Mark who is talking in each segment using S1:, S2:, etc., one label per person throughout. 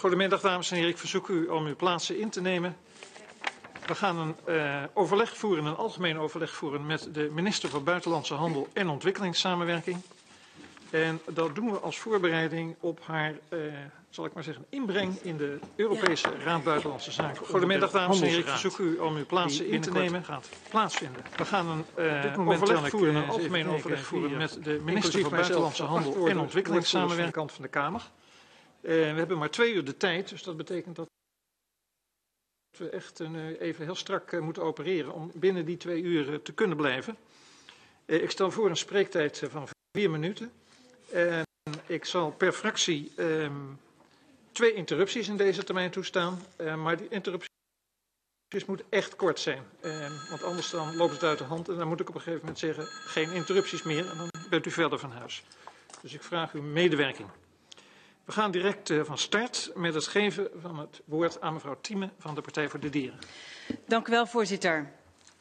S1: Goedemiddag dames en heren, ik verzoek u om uw plaatsen in te nemen. We gaan een uh, overleg voeren, een algemeen overleg voeren met de minister voor Buitenlandse Handel en Ontwikkelingssamenwerking. En dat doen we als voorbereiding op haar, uh, zal ik maar zeggen, inbreng in de Europese ja. Raad Buitenlandse Zaken. Goedemiddag dames en heren, ik verzoek u om uw plaatsen in te nemen. Gaat plaatsvinden. We gaan een uh, overleg voeren, een algemeen overleg voeren met de minister voor Buitenlandse Handel en Ontwikkelingssamenwerking kant van de Kamer. Uh, we hebben maar twee uur de tijd, dus dat betekent dat we echt een, even heel strak uh, moeten opereren om binnen die twee uur te kunnen blijven. Ik stel voor een spreektijd van vier minuten. En ik zal per fractie um, twee interrupties in deze termijn toestaan, maar die interrupties moeten echt kort zijn. Um, want anders dan loopt het uit de hand en dan moet ik op een gegeven moment zeggen geen interrupties meer en dan bent u verder van huis. Dus ik vraag uw medewerking. We gaan direct uh, van start met het geven van het woord aan mevrouw Thieme van de Partij voor de Dieren.
S2: Dank u wel, voorzitter.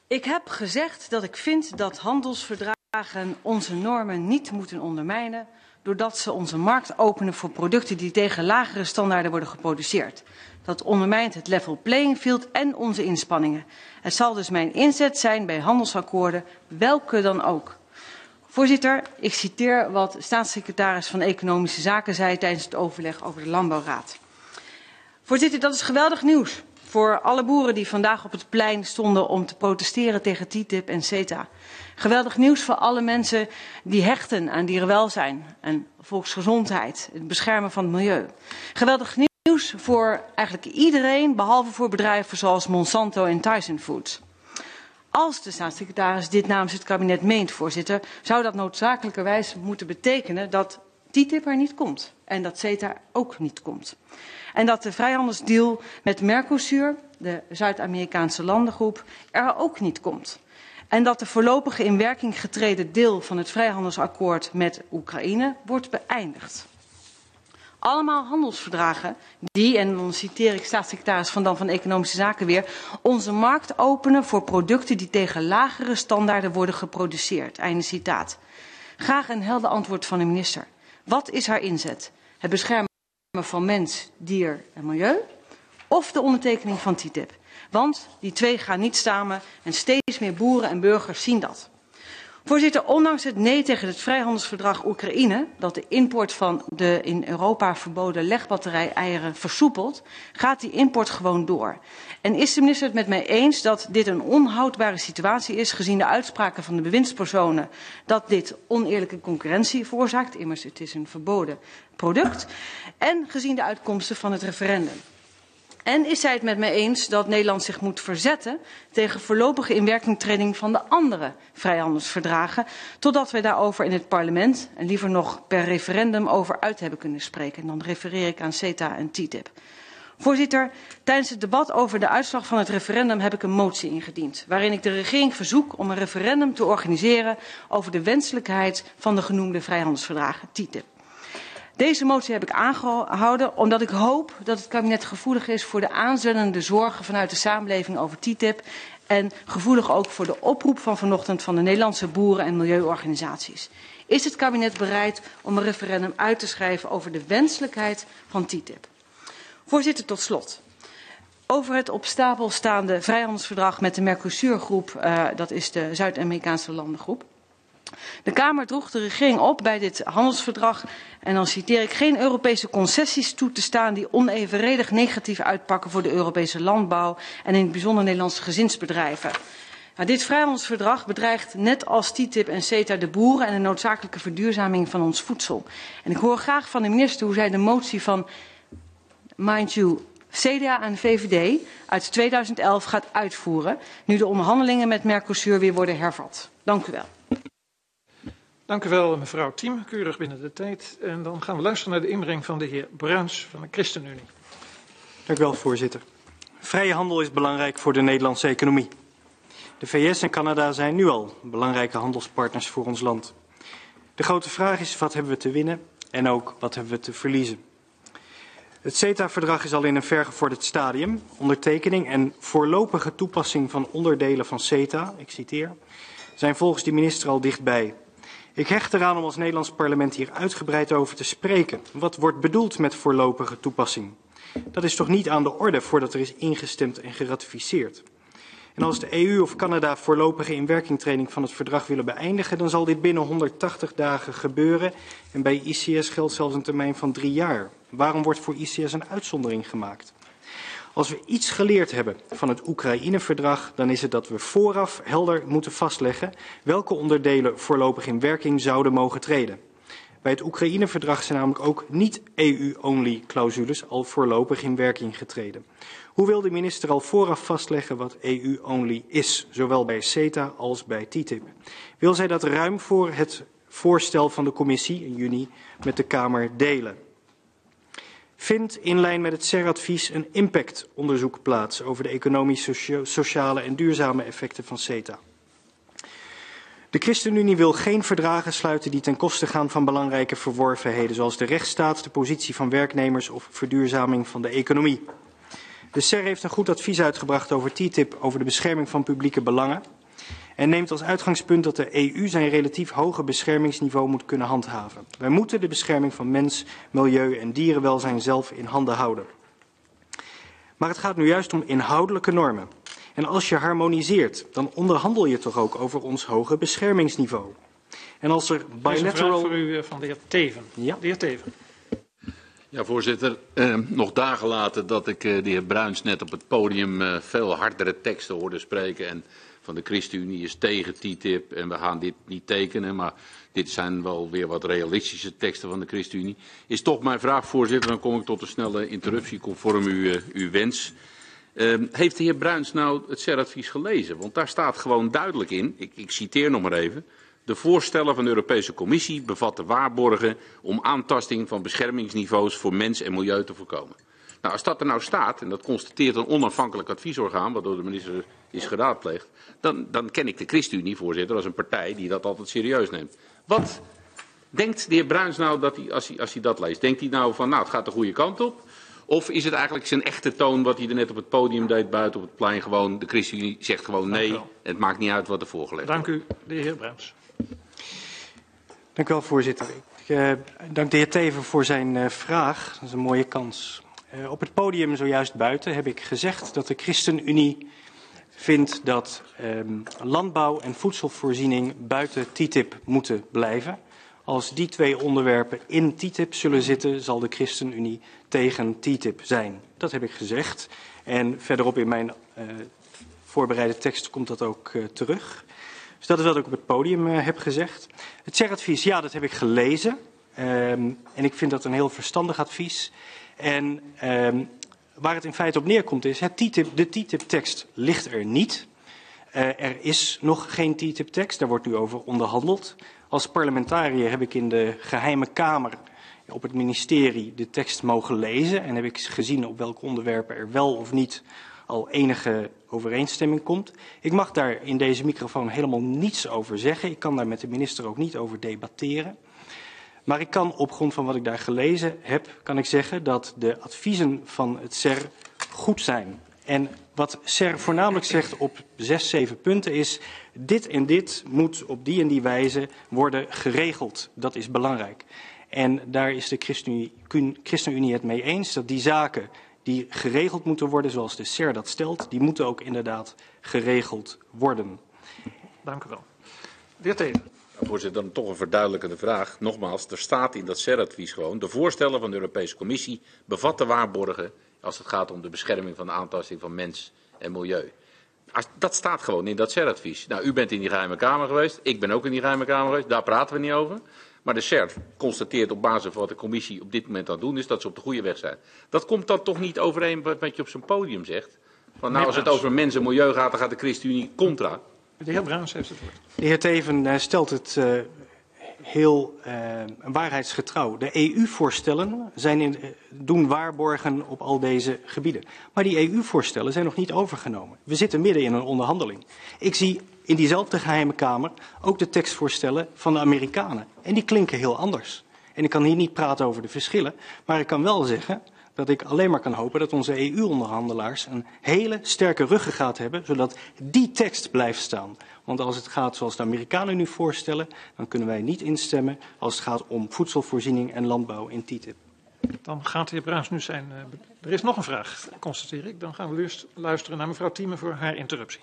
S2: Ik heb gezegd dat ik vind dat handelsverdragen onze normen niet moeten ondermijnen, doordat ze onze markt openen voor producten die tegen lagere standaarden worden geproduceerd. Dat ondermijnt het level playing field en onze inspanningen. Het zal dus mijn inzet zijn bij handelsakkoorden, welke dan ook. Voorzitter, ik citeer wat staatssecretaris van Economische Zaken zei tijdens het overleg over de Landbouwraad. Voorzitter, dat is geweldig nieuws voor alle boeren die vandaag op het plein stonden om te protesteren tegen TTIP en CETA. Geweldig nieuws voor alle mensen die hechten aan dierenwelzijn en volksgezondheid, het beschermen van het milieu. Geweldig nieuws voor eigenlijk iedereen, behalve voor bedrijven zoals Monsanto en Tyson Foods. Als de staatssecretaris dit namens het kabinet meent, voorzitter, zou dat noodzakelijkerwijs moeten betekenen dat TTIP er niet komt en dat CETA ook niet komt. En dat de vrijhandelsdeal met Mercosur, de Zuid-Amerikaanse landengroep, er ook niet komt. En dat de voorlopige in werking getreden deel van het vrijhandelsakkoord met Oekraïne wordt beëindigd. Allemaal handelsverdragen die, en dan citeer ik staatssecretaris Van Dam van Economische Zaken weer, onze markt openen voor producten die tegen lagere standaarden worden geproduceerd. Einde citaat. Graag een helder antwoord van de minister. Wat is haar inzet? Het beschermen van mens, dier en milieu? Of de ondertekening van TTIP? Want die twee gaan niet samen en steeds meer boeren en burgers zien dat. Voorzitter, ondanks het nee tegen het vrijhandelsverdrag Oekraïne, dat de import van de in Europa verboden legbatterij-eieren versoepelt, gaat die import gewoon door. En is de minister het met mij eens dat dit een onhoudbare situatie is, gezien de uitspraken van de bewindspersonen, dat dit oneerlijke concurrentie veroorzaakt, immers het is een verboden product, en gezien de uitkomsten van het referendum? En is zij het met mij eens dat Nederland zich moet verzetten tegen voorlopige inwerkingtreding van de andere vrijhandelsverdragen, totdat wij daarover in het parlement en liever nog per referendum over uit hebben kunnen spreken. En dan refereer ik aan CETA en TTIP. Voorzitter, tijdens het debat over de uitslag van het referendum heb ik een motie ingediend, waarin ik de regering verzoek om een referendum te organiseren over de wenselijkheid van de genoemde vrijhandelsverdragen TTIP. Deze motie heb ik aangehouden omdat ik hoop dat het kabinet gevoelig is voor de aanzwellende zorgen vanuit de samenleving over TTIP en gevoelig ook voor de oproep van vanochtend van de Nederlandse boeren- en milieuorganisaties. Is het kabinet bereid om een referendum uit te schrijven over de wenselijkheid van TTIP? Voorzitter, tot slot. Over het op stapel staande vrijhandelsverdrag met de Mercosur-groep, uh, dat is de Zuid-Amerikaanse landengroep. De Kamer droeg de regering op bij dit handelsverdrag, en dan citeer ik, geen Europese concessies toe te staan die onevenredig negatief uitpakken voor de Europese landbouw en in het bijzonder Nederlandse gezinsbedrijven. Nou, dit vrijhandelsverdrag bedreigt net als TTIP en CETA de boeren en de noodzakelijke verduurzaming van ons voedsel. En ik hoor graag van de minister hoe zij de motie van, mind you, CDA en VVD uit 2011 gaat uitvoeren, nu de onderhandelingen met Mercosur weer worden hervat. Dank u wel.
S1: Dank u wel, mevrouw Thiem. Keurig binnen de tijd. En dan gaan we luisteren naar de inbreng van de heer Bruins van de ChristenUnie.
S3: Dank u wel, voorzitter. Vrije handel is belangrijk voor de Nederlandse economie. De VS en Canada zijn nu al belangrijke handelspartners voor ons land. De grote vraag is, wat hebben we te winnen en ook wat hebben we te verliezen? Het CETA-verdrag is al in een vergevorderd stadium. Ondertekening en voorlopige toepassing van onderdelen van CETA, ik citeer, zijn volgens de minister al dichtbij. Ik hecht eraan om als Nederlands parlement hier uitgebreid over te spreken. Wat wordt bedoeld met voorlopige toepassing? Dat is toch niet aan de orde voordat er is ingestemd en geratificeerd. En als de EU of Canada voorlopige inwerkingtreding van het verdrag willen beëindigen, dan zal dit binnen 180 dagen gebeuren. En bij ICS geldt zelfs een termijn van drie jaar. Waarom wordt voor ICS een uitzondering gemaakt? Als we iets geleerd hebben van het Oekraïne-verdrag, dan is het dat we vooraf helder moeten vastleggen welke onderdelen voorlopig in werking zouden mogen treden. Bij het Oekraïne-verdrag zijn namelijk ook niet-EU-only clausules al voorlopig in werking getreden. Hoe wil de minister al vooraf vastleggen wat EU-only is, zowel bij CETA als bij TTIP? Wil zij dat ruim voor het voorstel van de commissie in juni met de Kamer delen? Vindt in lijn met het CER-advies een impactonderzoek plaats over de economisch, sociale en duurzame effecten van CETA? De ChristenUnie wil geen verdragen sluiten die ten koste gaan van belangrijke verworvenheden, zoals de rechtsstaat, de positie van werknemers of verduurzaming van de economie. De SER heeft een goed advies uitgebracht over TTIP, over de bescherming van publieke belangen. En neemt als uitgangspunt dat de EU zijn relatief hoge beschermingsniveau moet kunnen handhaven. Wij moeten de bescherming van mens, milieu en dierenwelzijn zelf in handen houden. Maar het gaat nu juist om inhoudelijke normen. En als je harmoniseert, dan onderhandel je toch ook over ons hoge beschermingsniveau. En als er bilateral...
S1: Een vraag voor u eh, van de heer Teven.
S3: Ja.
S1: De heer Teven.
S4: Ja, voorzitter. Eh, nog dagen later dat ik eh, de heer Bruins net op het podium eh, veel hardere teksten hoorde spreken. En van de ChristenUnie is tegen TTIP en we gaan dit niet tekenen. Maar dit zijn wel weer wat realistische teksten van de ChristenUnie. Is toch mijn vraag, voorzitter, dan kom ik tot een snelle interruptie conform uw, uh, uw wens. Uh, heeft de heer Bruins nou het CER-advies gelezen? Want daar staat gewoon duidelijk in, ik, ik citeer nog maar even. De voorstellen van de Europese Commissie bevatten waarborgen om aantasting van beschermingsniveaus voor mens en milieu te voorkomen. Nou, als dat er nou staat, en dat constateert een onafhankelijk adviesorgaan, wat door de minister is geraadpleegd, dan, dan ken ik de ChristenUnie, voorzitter, als een partij die dat altijd serieus neemt. Wat denkt de heer Bruins nou dat hij, als hij, als hij dat leest? Denkt hij nou van, nou, het gaat de goede kant op? Of is het eigenlijk zijn echte toon wat hij er net op het podium deed, buiten op het plein, gewoon, de ChristenUnie zegt gewoon nee, het maakt niet uit wat er voorgelegd
S1: Dank
S4: wordt.
S1: u, de heer Bruins.
S3: Dank u wel, voorzitter. Ik uh, dank de heer Teven voor zijn uh, vraag. Dat is een mooie kans. Uh, op het podium zojuist buiten heb ik gezegd dat de ChristenUnie vindt dat um, landbouw en voedselvoorziening buiten TTIP moeten blijven. Als die twee onderwerpen in TTIP zullen zitten, zal de ChristenUnie tegen TTIP zijn. Dat heb ik gezegd. En verderop in mijn uh, voorbereide tekst komt dat ook uh, terug. Dus dat is wat ik op het podium heb gezegd. Het CER-advies, ja, dat heb ik gelezen. Um, en ik vind dat een heel verstandig advies. En um, waar het in feite op neerkomt is, het TTIP, de TTIP-tekst ligt er niet. Uh, er is nog geen TTIP-tekst, daar wordt nu over onderhandeld. Als parlementariër heb ik in de geheime kamer op het ministerie de tekst mogen lezen en heb ik gezien op welke onderwerpen er wel of niet al enige overeenstemming komt. Ik mag daar in deze microfoon helemaal niets over zeggen. Ik kan daar met de minister ook niet over debatteren. Maar ik kan op grond van wat ik daar gelezen heb, kan ik zeggen dat de adviezen van het CER goed zijn. En wat CER voornamelijk zegt op zes, zeven punten is, dit en dit moet op die en die wijze worden geregeld. Dat is belangrijk. En daar is de ChristenUnie, het mee eens dat die zaken die geregeld moeten worden, zoals de CER dat stelt, die moeten ook inderdaad geregeld worden.
S1: Dank u wel. De heer.
S4: Voorzitter, dan toch een verduidelijkende vraag. Nogmaals, er staat in dat CER-advies gewoon... de voorstellen van de Europese Commissie bevatten waarborgen... als het gaat om de bescherming van de aantasting van mens en milieu. Als, dat staat gewoon in dat CER-advies. Nou, u bent in die geheime kamer geweest, ik ben ook in die geheime kamer geweest... daar praten we niet over. Maar de CER constateert op basis van wat de commissie op dit moment aan het doen is... dat ze op de goede weg zijn. Dat komt dan toch niet overeen met wat je op zijn podium zegt? Van, nou, als het over mens en milieu gaat, dan gaat de ChristenUnie contra...
S1: De heer heeft het woord.
S3: De heer Teven uh, stelt het uh, heel uh, waarheidsgetrouw. De EU-voorstellen doen waarborgen op al deze gebieden. Maar die EU-voorstellen zijn nog niet overgenomen. We zitten midden in een onderhandeling. Ik zie in diezelfde geheime kamer ook de tekstvoorstellen van de Amerikanen. En die klinken heel anders. En ik kan hier niet praten over de verschillen, maar ik kan wel zeggen dat ik alleen maar kan hopen dat onze EU-onderhandelaars een hele sterke ruggengraat hebben, zodat die tekst blijft staan. Want als het gaat zoals de Amerikanen nu voorstellen, dan kunnen wij niet instemmen als het gaat om voedselvoorziening en landbouw in TTIP.
S1: Dan gaat de heer Bruins nu zijn... Uh, er is nog een vraag, constateer ik. Dan gaan we luisteren naar mevrouw Thieme voor haar interruptie.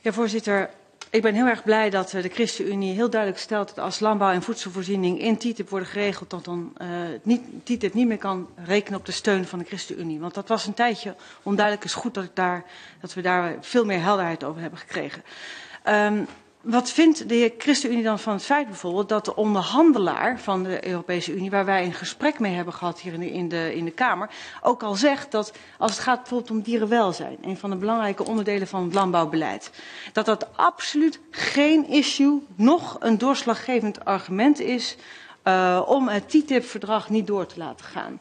S2: Ja, voorzitter. Ik ben heel erg blij dat de ChristenUnie heel duidelijk stelt dat als landbouw en voedselvoorziening in TTIP worden geregeld, dat dan uh, niet, TTIP niet meer kan rekenen op de steun van de ChristenUnie. Want dat was een tijdje onduidelijk. Het is goed dat, ik daar, dat we daar veel meer helderheid over hebben gekregen. Um, wat vindt de ChristenUnie dan van het feit bijvoorbeeld dat de onderhandelaar van de Europese Unie, waar wij een gesprek mee hebben gehad hier in de, in de, in de Kamer, ook al zegt dat als het gaat bijvoorbeeld om dierenwelzijn, een van de belangrijke onderdelen van het landbouwbeleid, dat dat absoluut geen issue, nog een doorslaggevend argument is uh, om het TTIP-verdrag niet door te laten gaan.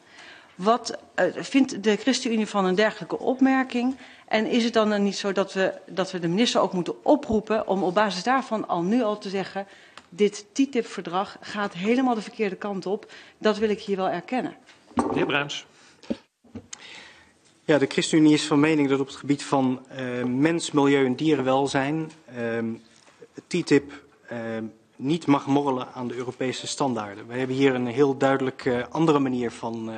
S2: Wat uh, vindt de ChristenUnie van een dergelijke opmerking? En is het dan niet zo dat we, dat we de minister ook moeten oproepen om op basis daarvan al nu al te zeggen, dit TTIP-verdrag gaat helemaal de verkeerde kant op. Dat wil ik hier wel erkennen.
S1: De heer Bruins.
S3: Ja, de ChristenUnie is van mening dat op het gebied van uh, mens, milieu en dierenwelzijn uh, TTIP uh, niet mag morrelen aan de Europese standaarden. We hebben hier een heel duidelijk uh, andere manier van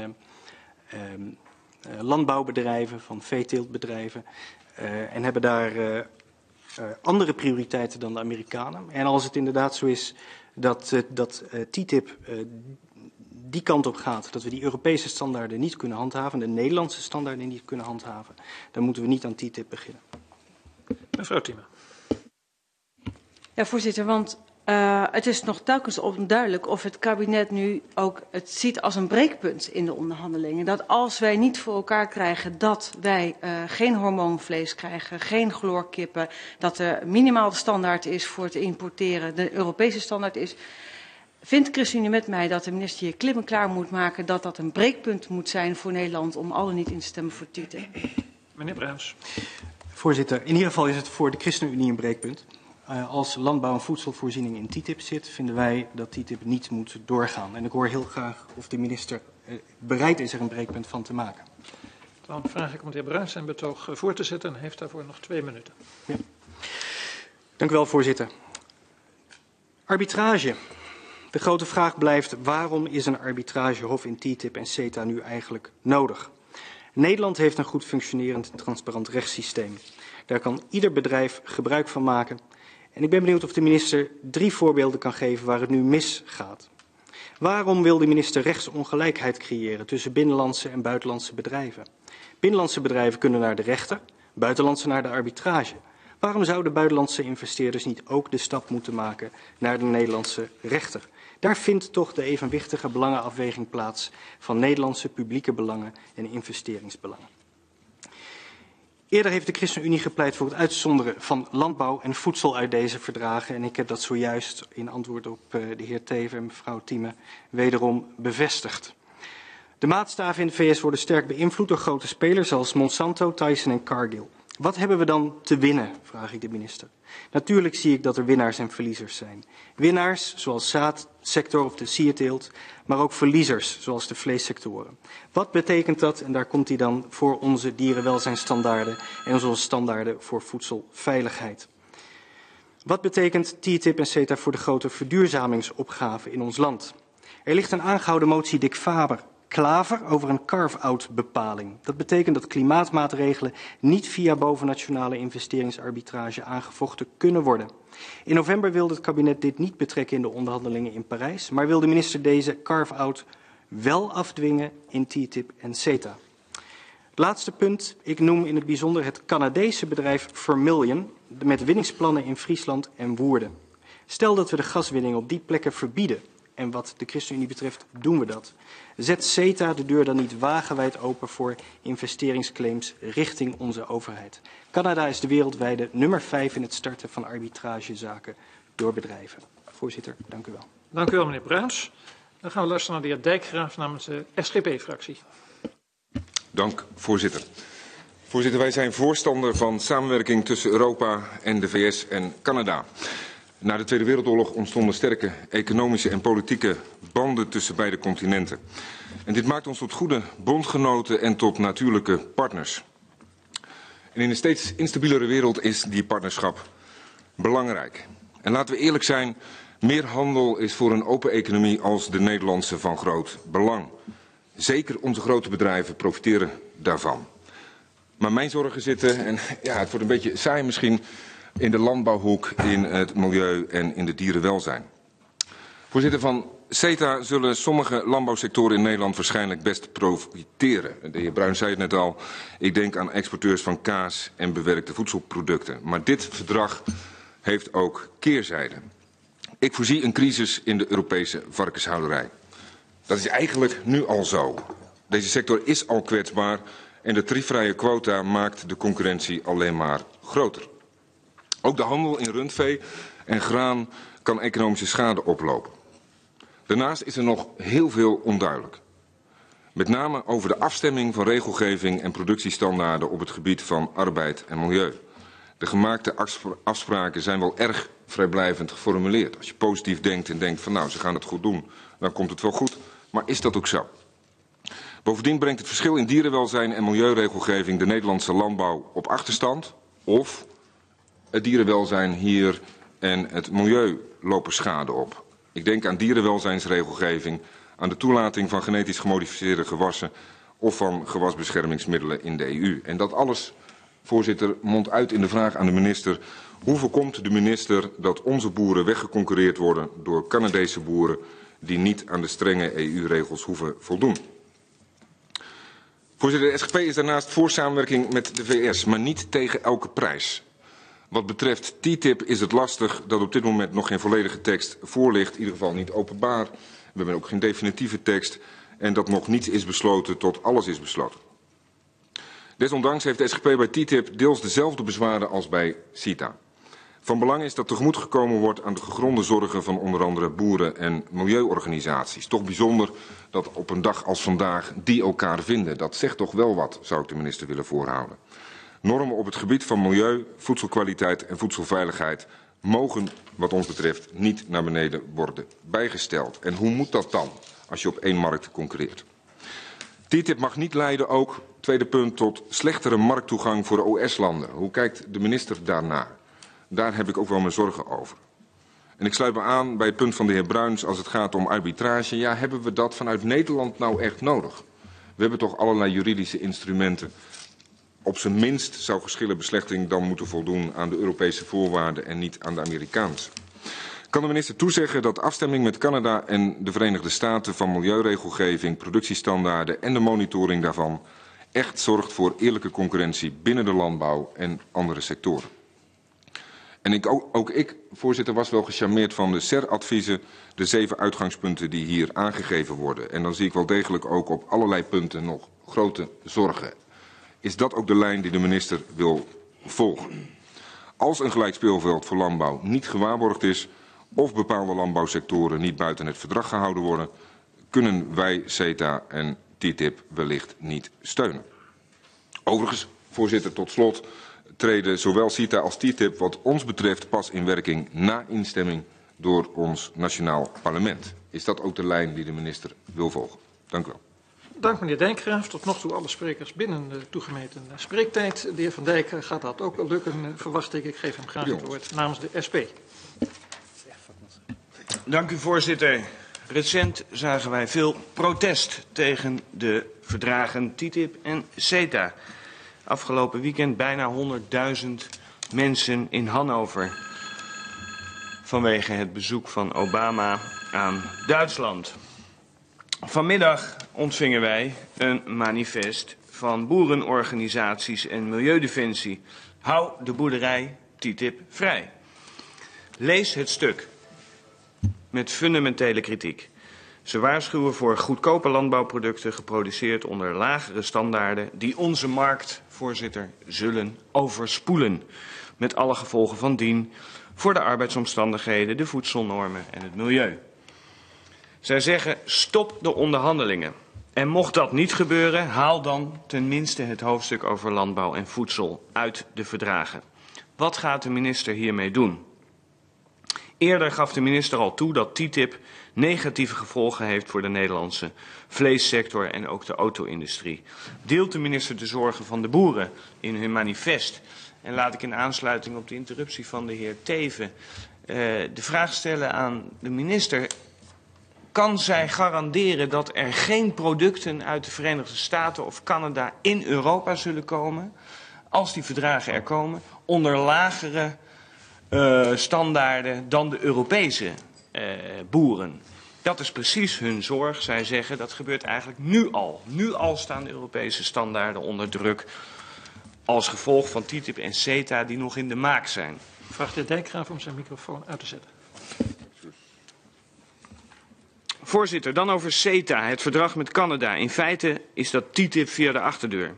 S3: landbouwbedrijven, van veeteeltbedrijven. Uh, en hebben daar uh, uh, andere prioriteiten dan de Amerikanen. En als het inderdaad zo is dat, uh, dat uh, TTIP uh, die kant op gaat, dat we die Europese standaarden niet kunnen handhaven, de Nederlandse standaarden niet kunnen handhaven, dan moeten we niet aan TTIP beginnen.
S1: Mevrouw Thieme.
S2: Ja, voorzitter, want Uh, het is nog telkens onduidelijk of het kabinet nu ook het ziet als een breekpunt in de onderhandelingen. Dat als wij niet voor elkaar krijgen dat wij uh, geen hormoonvlees krijgen, geen chloorkippen, dat er minimaal de standaard is voor het importeren, de Europese standaard is. Vindt ChristenUnie met mij dat de minister hier klip en klaar moet maken dat dat een breekpunt moet zijn voor Nederland om al dan niet in te stemmen voor TTIP?
S1: Meneer Bruins.
S3: Voorzitter, in ieder geval is het voor de ChristenUnie een breekpunt. Uh, als landbouw en voedselvoorziening in TTIP zit, vinden wij dat TTIP niet moet doorgaan. En ik hoor heel graag of de minister uh, bereid is er een breekpunt van te maken.
S1: Dan vraag ik om de heer Bruins zijn betoog uh, voor te zetten en heeft daarvoor nog twee minuten.
S3: Ja. Dank u wel, voorzitter. Arbitrage. De grote vraag blijft, waarom is een arbitragehof in TTIP en CETA nu eigenlijk nodig? Nederland heeft een goed functionerend transparant rechtssysteem. Daar kan ieder bedrijf gebruik van maken en ik ben benieuwd of de minister drie voorbeelden kan geven waar het nu misgaat. Waarom wil de minister rechtsongelijkheid creëren tussen binnenlandse en buitenlandse bedrijven? Binnenlandse bedrijven kunnen naar de rechter, buitenlandse naar de arbitrage. Waarom zouden buitenlandse investeerders niet ook de stap moeten maken naar de Nederlandse rechter? Daar vindt toch de evenwichtige belangenafweging plaats van Nederlandse publieke belangen en investeringsbelangen. Eerder heeft de ChristenUnie gepleit voor het uitzonderen van landbouw en voedsel uit deze verdragen. En ik heb dat zojuist in antwoord op uh, de heer Teven en mevrouw Thieme wederom bevestigd. De maatstaven in de VS worden sterk beïnvloed door grote spelers als Monsanto, Tyson en Cargill. Wat hebben we dan te winnen, vraag ik de minister. Natuurlijk zie ik dat er winnaars en verliezers zijn. Winnaars, zoals zaadsector of de sierteelt, maar ook verliezers, zoals de vleessectoren. Wat betekent dat, en daar komt hij dan, voor onze dierenwelzijnstandaarden en onze standaarden voor voedselveiligheid? Wat betekent TTIP en CETA voor de grote verduurzamingsopgave in ons land? Er ligt een aangehouden motie Dick Faber Klaver over een carve-out bepaling. Dat betekent dat klimaatmaatregelen niet via bovennationale investeringsarbitrage aangevochten kunnen worden. In november wilde het kabinet dit niet betrekken in de onderhandelingen in Parijs, maar wil de minister deze carve-out wel afdwingen in TTIP en CETA. Laatste punt, ik noem in het bijzonder het Canadese bedrijf Vermilion met winningsplannen in Friesland en Woerden. Stel dat we de gaswinning op die plekken verbieden en wat de ChristenUnie betreft doen we dat. Zet CETA de deur dan niet wagenwijd open voor investeringsclaims richting onze overheid. Canada is de wereldwijde nummer 5 in het starten van arbitragezaken door bedrijven. Voorzitter, dank u wel.
S1: Dank u wel, meneer Bruins. Dan gaan we luisteren naar de heer Dijkgraaf namens de SGP-fractie.
S5: Dank, voorzitter. Voorzitter, wij zijn voorstander van samenwerking tussen Europa en de VS en Canada. Na de Tweede Wereldoorlog ontstonden sterke economische en politieke banden tussen beide continenten. En dit maakt ons tot goede bondgenoten en tot natuurlijke partners. En in een steeds instabielere wereld is die partnerschap belangrijk. En laten we eerlijk zijn, meer handel is voor een open economie als de Nederlandse van groot belang. Zeker onze grote bedrijven profiteren daarvan. Maar mijn zorgen zitten, en ja, het wordt een beetje saai misschien, in de landbouwhoek, in het milieu en in de dierenwelzijn. Voorzitter, van CETA zullen sommige landbouwsectoren in Nederland waarschijnlijk best profiteren. De heer Bruin zei het net al. Ik denk aan exporteurs van kaas en bewerkte voedselproducten. Maar dit verdrag heeft ook keerzijden. Ik voorzie een crisis in de Europese varkenshouderij. Dat is eigenlijk nu al zo. Deze sector is al kwetsbaar en de tariefvrije quota maakt de concurrentie alleen maar groter. Ook de handel in rundvee en graan kan economische schade oplopen. Daarnaast is er nog heel veel onduidelijk. Met name over de afstemming van regelgeving en productiestandaarden op het gebied van arbeid en milieu. De gemaakte afspraken zijn wel erg vrijblijvend geformuleerd. Als je positief denkt en denkt van nou, ze gaan het goed doen, dan komt het wel goed. Maar is dat ook zo? Bovendien brengt het verschil in dierenwelzijn en milieuregelgeving de Nederlandse landbouw op achterstand. Of het dierenwelzijn hier en het milieu lopen schade op. Ik denk aan dierenwelzijnsregelgeving, aan de toelating van genetisch gemodificeerde gewassen of van gewasbeschermingsmiddelen in de EU. En dat alles, voorzitter, mondt uit in de vraag aan de minister. Hoe voorkomt de minister dat onze boeren weggeconcurreerd worden door Canadese boeren die niet aan de strenge EU-regels hoeven voldoen? Voorzitter, de SGP is daarnaast voor samenwerking met de VS, maar niet tegen elke prijs. Wat betreft TTIP is het lastig dat op dit moment nog geen volledige tekst voor ligt, in ieder geval niet openbaar. We hebben ook geen definitieve tekst en dat nog niets is besloten tot alles is besloten. Desondanks heeft de SGP bij TTIP deels dezelfde bezwaren als bij CETA. Van belang is dat tegemoet gekomen wordt aan de gegronde zorgen van onder andere boeren en milieuorganisaties. Toch bijzonder dat op een dag als vandaag die elkaar vinden. Dat zegt toch wel wat, zou ik de minister willen voorhouden. Normen op het gebied van milieu, voedselkwaliteit en voedselveiligheid mogen, wat ons betreft, niet naar beneden worden bijgesteld. En hoe moet dat dan als je op één markt concurreert? TTIP mag niet leiden ook, tweede punt, tot slechtere markttoegang voor de OS-landen. Hoe kijkt de minister daarnaar? Daar heb ik ook wel mijn zorgen over. En ik sluit me aan bij het punt van de heer Bruins als het gaat om arbitrage. Ja, hebben we dat vanuit Nederland nou echt nodig? We hebben toch allerlei juridische instrumenten op zijn minst zou geschillenbeslechting dan moeten voldoen aan de Europese voorwaarden en niet aan de Amerikaanse. Kan de minister toezeggen dat afstemming met Canada en de Verenigde Staten van milieuregelgeving, productiestandaarden en de monitoring daarvan echt zorgt voor eerlijke concurrentie binnen de landbouw en andere sectoren? En ik, ook, ook ik, voorzitter, was wel gecharmeerd van de SER-adviezen, de zeven uitgangspunten die hier aangegeven worden. En dan zie ik wel degelijk ook op allerlei punten nog grote zorgen is dat ook de lijn die de minister wil volgen. Als een gelijk speelveld voor landbouw niet gewaarborgd is of bepaalde landbouwsectoren niet buiten het verdrag gehouden worden, kunnen wij CETA en TTIP wellicht niet steunen. Overigens, voorzitter, tot slot treden zowel CETA als TTIP wat ons betreft pas in werking na instemming door ons nationaal parlement. Is dat ook de lijn die de minister wil volgen? Dank u wel.
S1: Dank meneer Dijkgraaf. Tot nog toe alle sprekers binnen de toegemeten spreektijd. De heer Van Dijk gaat dat ook lukken, verwacht ik. Ik geef hem graag het woord namens de SP.
S6: Dank u voorzitter. Recent zagen wij veel protest tegen de verdragen TTIP en CETA. Afgelopen weekend bijna 100.000 mensen in Hannover vanwege het bezoek van Obama aan Duitsland. Vanmiddag ontvingen wij een manifest van boerenorganisaties en Milieudefensie. Hou de boerderij TTIP vrij. Lees het stuk met fundamentele kritiek. Ze waarschuwen voor goedkope landbouwproducten geproduceerd onder lagere standaarden die onze markt, voorzitter, zullen overspoelen. Met alle gevolgen van dien voor de arbeidsomstandigheden, de voedselnormen en het milieu. Zij zeggen stop de onderhandelingen. En mocht dat niet gebeuren, haal dan tenminste het hoofdstuk over landbouw en voedsel uit de verdragen. Wat gaat de minister hiermee doen? Eerder gaf de minister al toe dat TTIP negatieve gevolgen heeft voor de Nederlandse vleessector en ook de auto-industrie. Deelt de minister de zorgen van de boeren in hun manifest? En laat ik in aansluiting op de interruptie van de heer Teven uh, de vraag stellen aan de minister kan zij garanderen dat er geen producten uit de Verenigde Staten of Canada in Europa zullen komen, als die verdragen er komen, onder lagere uh, standaarden dan de Europese uh, boeren? Dat is precies hun zorg. Zij zeggen dat gebeurt eigenlijk nu al. Nu al staan de Europese standaarden onder druk als gevolg van TTIP en CETA die nog in de maak zijn.
S1: Vraag de Dijkgraaf om zijn microfoon uit te zetten.
S6: Voorzitter, dan over CETA, het verdrag met Canada. In feite is dat TTIP via de achterdeur.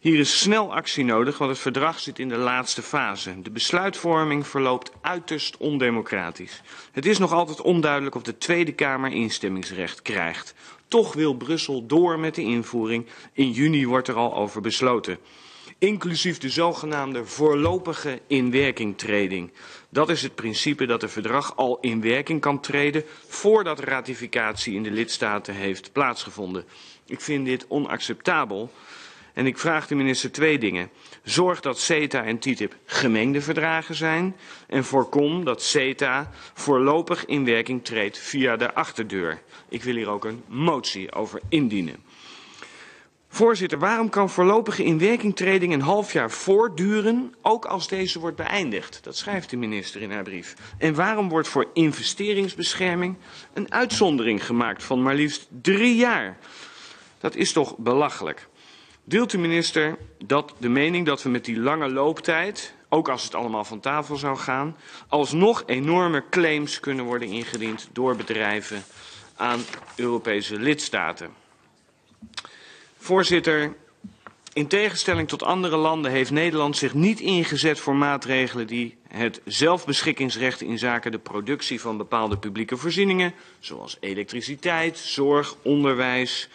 S6: Hier is snel actie nodig, want het verdrag zit in de laatste fase. De besluitvorming verloopt uiterst ondemocratisch. Het is nog altijd onduidelijk of de Tweede Kamer instemmingsrecht krijgt. Toch wil Brussel door met de invoering. In juni wordt er al over besloten inclusief de zogenaamde voorlopige inwerkingtreding. Dat is het principe dat een verdrag al in werking kan treden voordat ratificatie in de lidstaten heeft plaatsgevonden. Ik vind dit onacceptabel en ik vraag de minister twee dingen. Zorg dat CETA en TTIP gemengde verdragen zijn en voorkom dat CETA voorlopig in werking treedt via de achterdeur. Ik wil hier ook een motie over indienen. Voorzitter, waarom kan voorlopige inwerkingtreding een half jaar voortduren, ook als deze wordt beëindigd? Dat schrijft de minister in haar brief. En waarom wordt voor investeringsbescherming een uitzondering gemaakt van maar liefst drie jaar? Dat is toch belachelijk? Deelt de minister dat de mening dat we met die lange looptijd, ook als het allemaal van tafel zou gaan, alsnog enorme claims kunnen worden ingediend door bedrijven aan Europese lidstaten? Voorzitter, in tegenstelling tot andere landen heeft Nederland zich niet ingezet voor maatregelen die het zelfbeschikkingsrecht in zaken de productie van bepaalde publieke voorzieningen, zoals elektriciteit, zorg, onderwijs,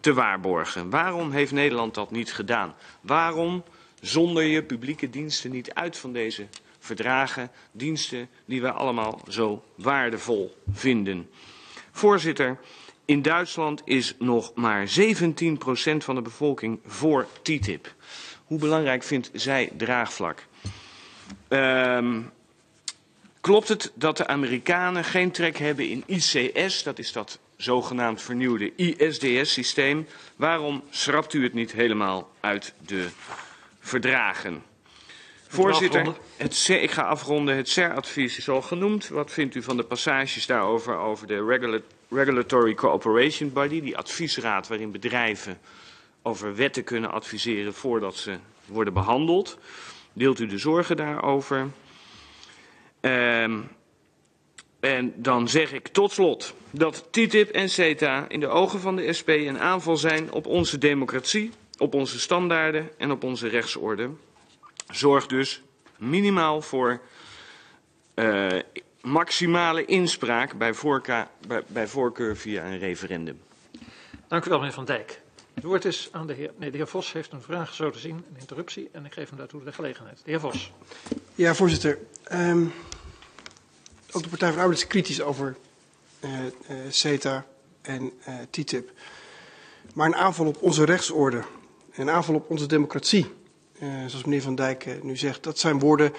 S6: te waarborgen. Waarom heeft Nederland dat niet gedaan? Waarom zonder je publieke diensten niet uit van deze verdragen, diensten die wij allemaal zo waardevol vinden? Voorzitter, in Duitsland is nog maar 17% van de bevolking voor TTIP. Hoe belangrijk vindt zij draagvlak? Um, klopt het dat de Amerikanen geen trek hebben in ICS, dat is dat zogenaamd vernieuwde ISDS-systeem? Waarom schrapt u het niet helemaal uit de verdragen? Voorzitter, het, ik ga afronden. Het CER-advies is al genoemd. Wat vindt u van de passages daarover over de Regulatory Cooperation Body, die adviesraad waarin bedrijven over wetten kunnen adviseren voordat ze worden behandeld? Deelt u de zorgen daarover? Um, en dan zeg ik tot slot dat TTIP en CETA in de ogen van de SP een aanval zijn op onze democratie, op onze standaarden en op onze rechtsorde. Zorg dus minimaal voor uh, maximale inspraak bij, voorka, bij, bij, voorkeur via een referendum.
S1: Dank u wel, meneer Van Dijk. Het woord is aan de heer. Nee, de heer Vos heeft een vraag, zo te zien, een interruptie. En ik geef hem daartoe de gelegenheid. De heer Vos.
S7: Ja, voorzitter. Um, ook de Partij van de Arbeid is kritisch over uh, uh, CETA en uh, TTIP. Maar een aanval op onze rechtsorde, een aanval op onze democratie uh, zoals meneer Van Dijk uh, nu zegt, dat zijn woorden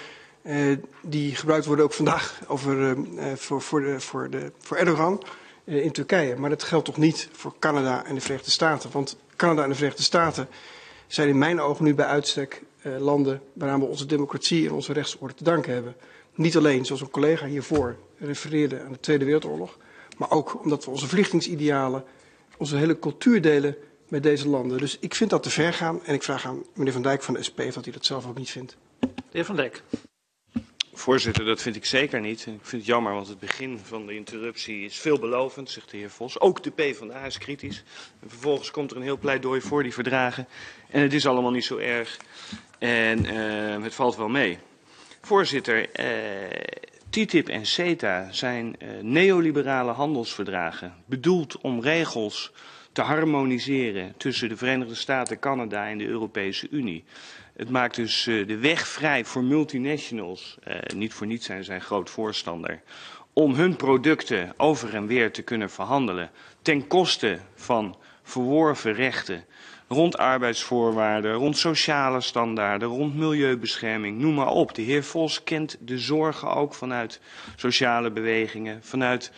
S7: die gebruikt worden ook vandaag over, voor, voor, de, voor, de, voor Erdogan in Turkije. Maar dat geldt toch niet voor Canada en de Verenigde Staten. Want Canada en de Verenigde Staten zijn in mijn ogen nu bij uitstek landen waaraan we onze democratie en onze rechtsorde te danken hebben. Niet alleen, zoals een collega hiervoor refereerde aan de Tweede Wereldoorlog, maar ook omdat we onze vluchtingsidealen, onze hele cultuur delen met deze landen. Dus ik vind dat te ver gaan en ik vraag aan meneer Van Dijk van de SP of dat hij dat zelf ook niet vindt.
S1: De heer Van Dijk.
S6: Voorzitter, dat vind ik zeker niet. Ik vind het jammer, want het begin van de interruptie is veelbelovend, zegt de heer Vos. Ook de PvdA is kritisch. En vervolgens komt er een heel pleidooi voor die verdragen. En het is allemaal niet zo erg. En uh, het valt wel mee. Voorzitter, uh, TTIP en CETA zijn uh, neoliberale handelsverdragen. Bedoeld om regels te harmoniseren tussen de Verenigde Staten, Canada en de Europese Unie. Het maakt dus uh, de weg vrij voor multinationals, uh, niet voor niets zijn zij groot voorstander, om hun producten over en weer te kunnen verhandelen ten koste van verworven rechten rond arbeidsvoorwaarden, rond sociale standaarden, rond milieubescherming, noem maar op. De heer Vos kent de zorgen ook vanuit sociale bewegingen, vanuit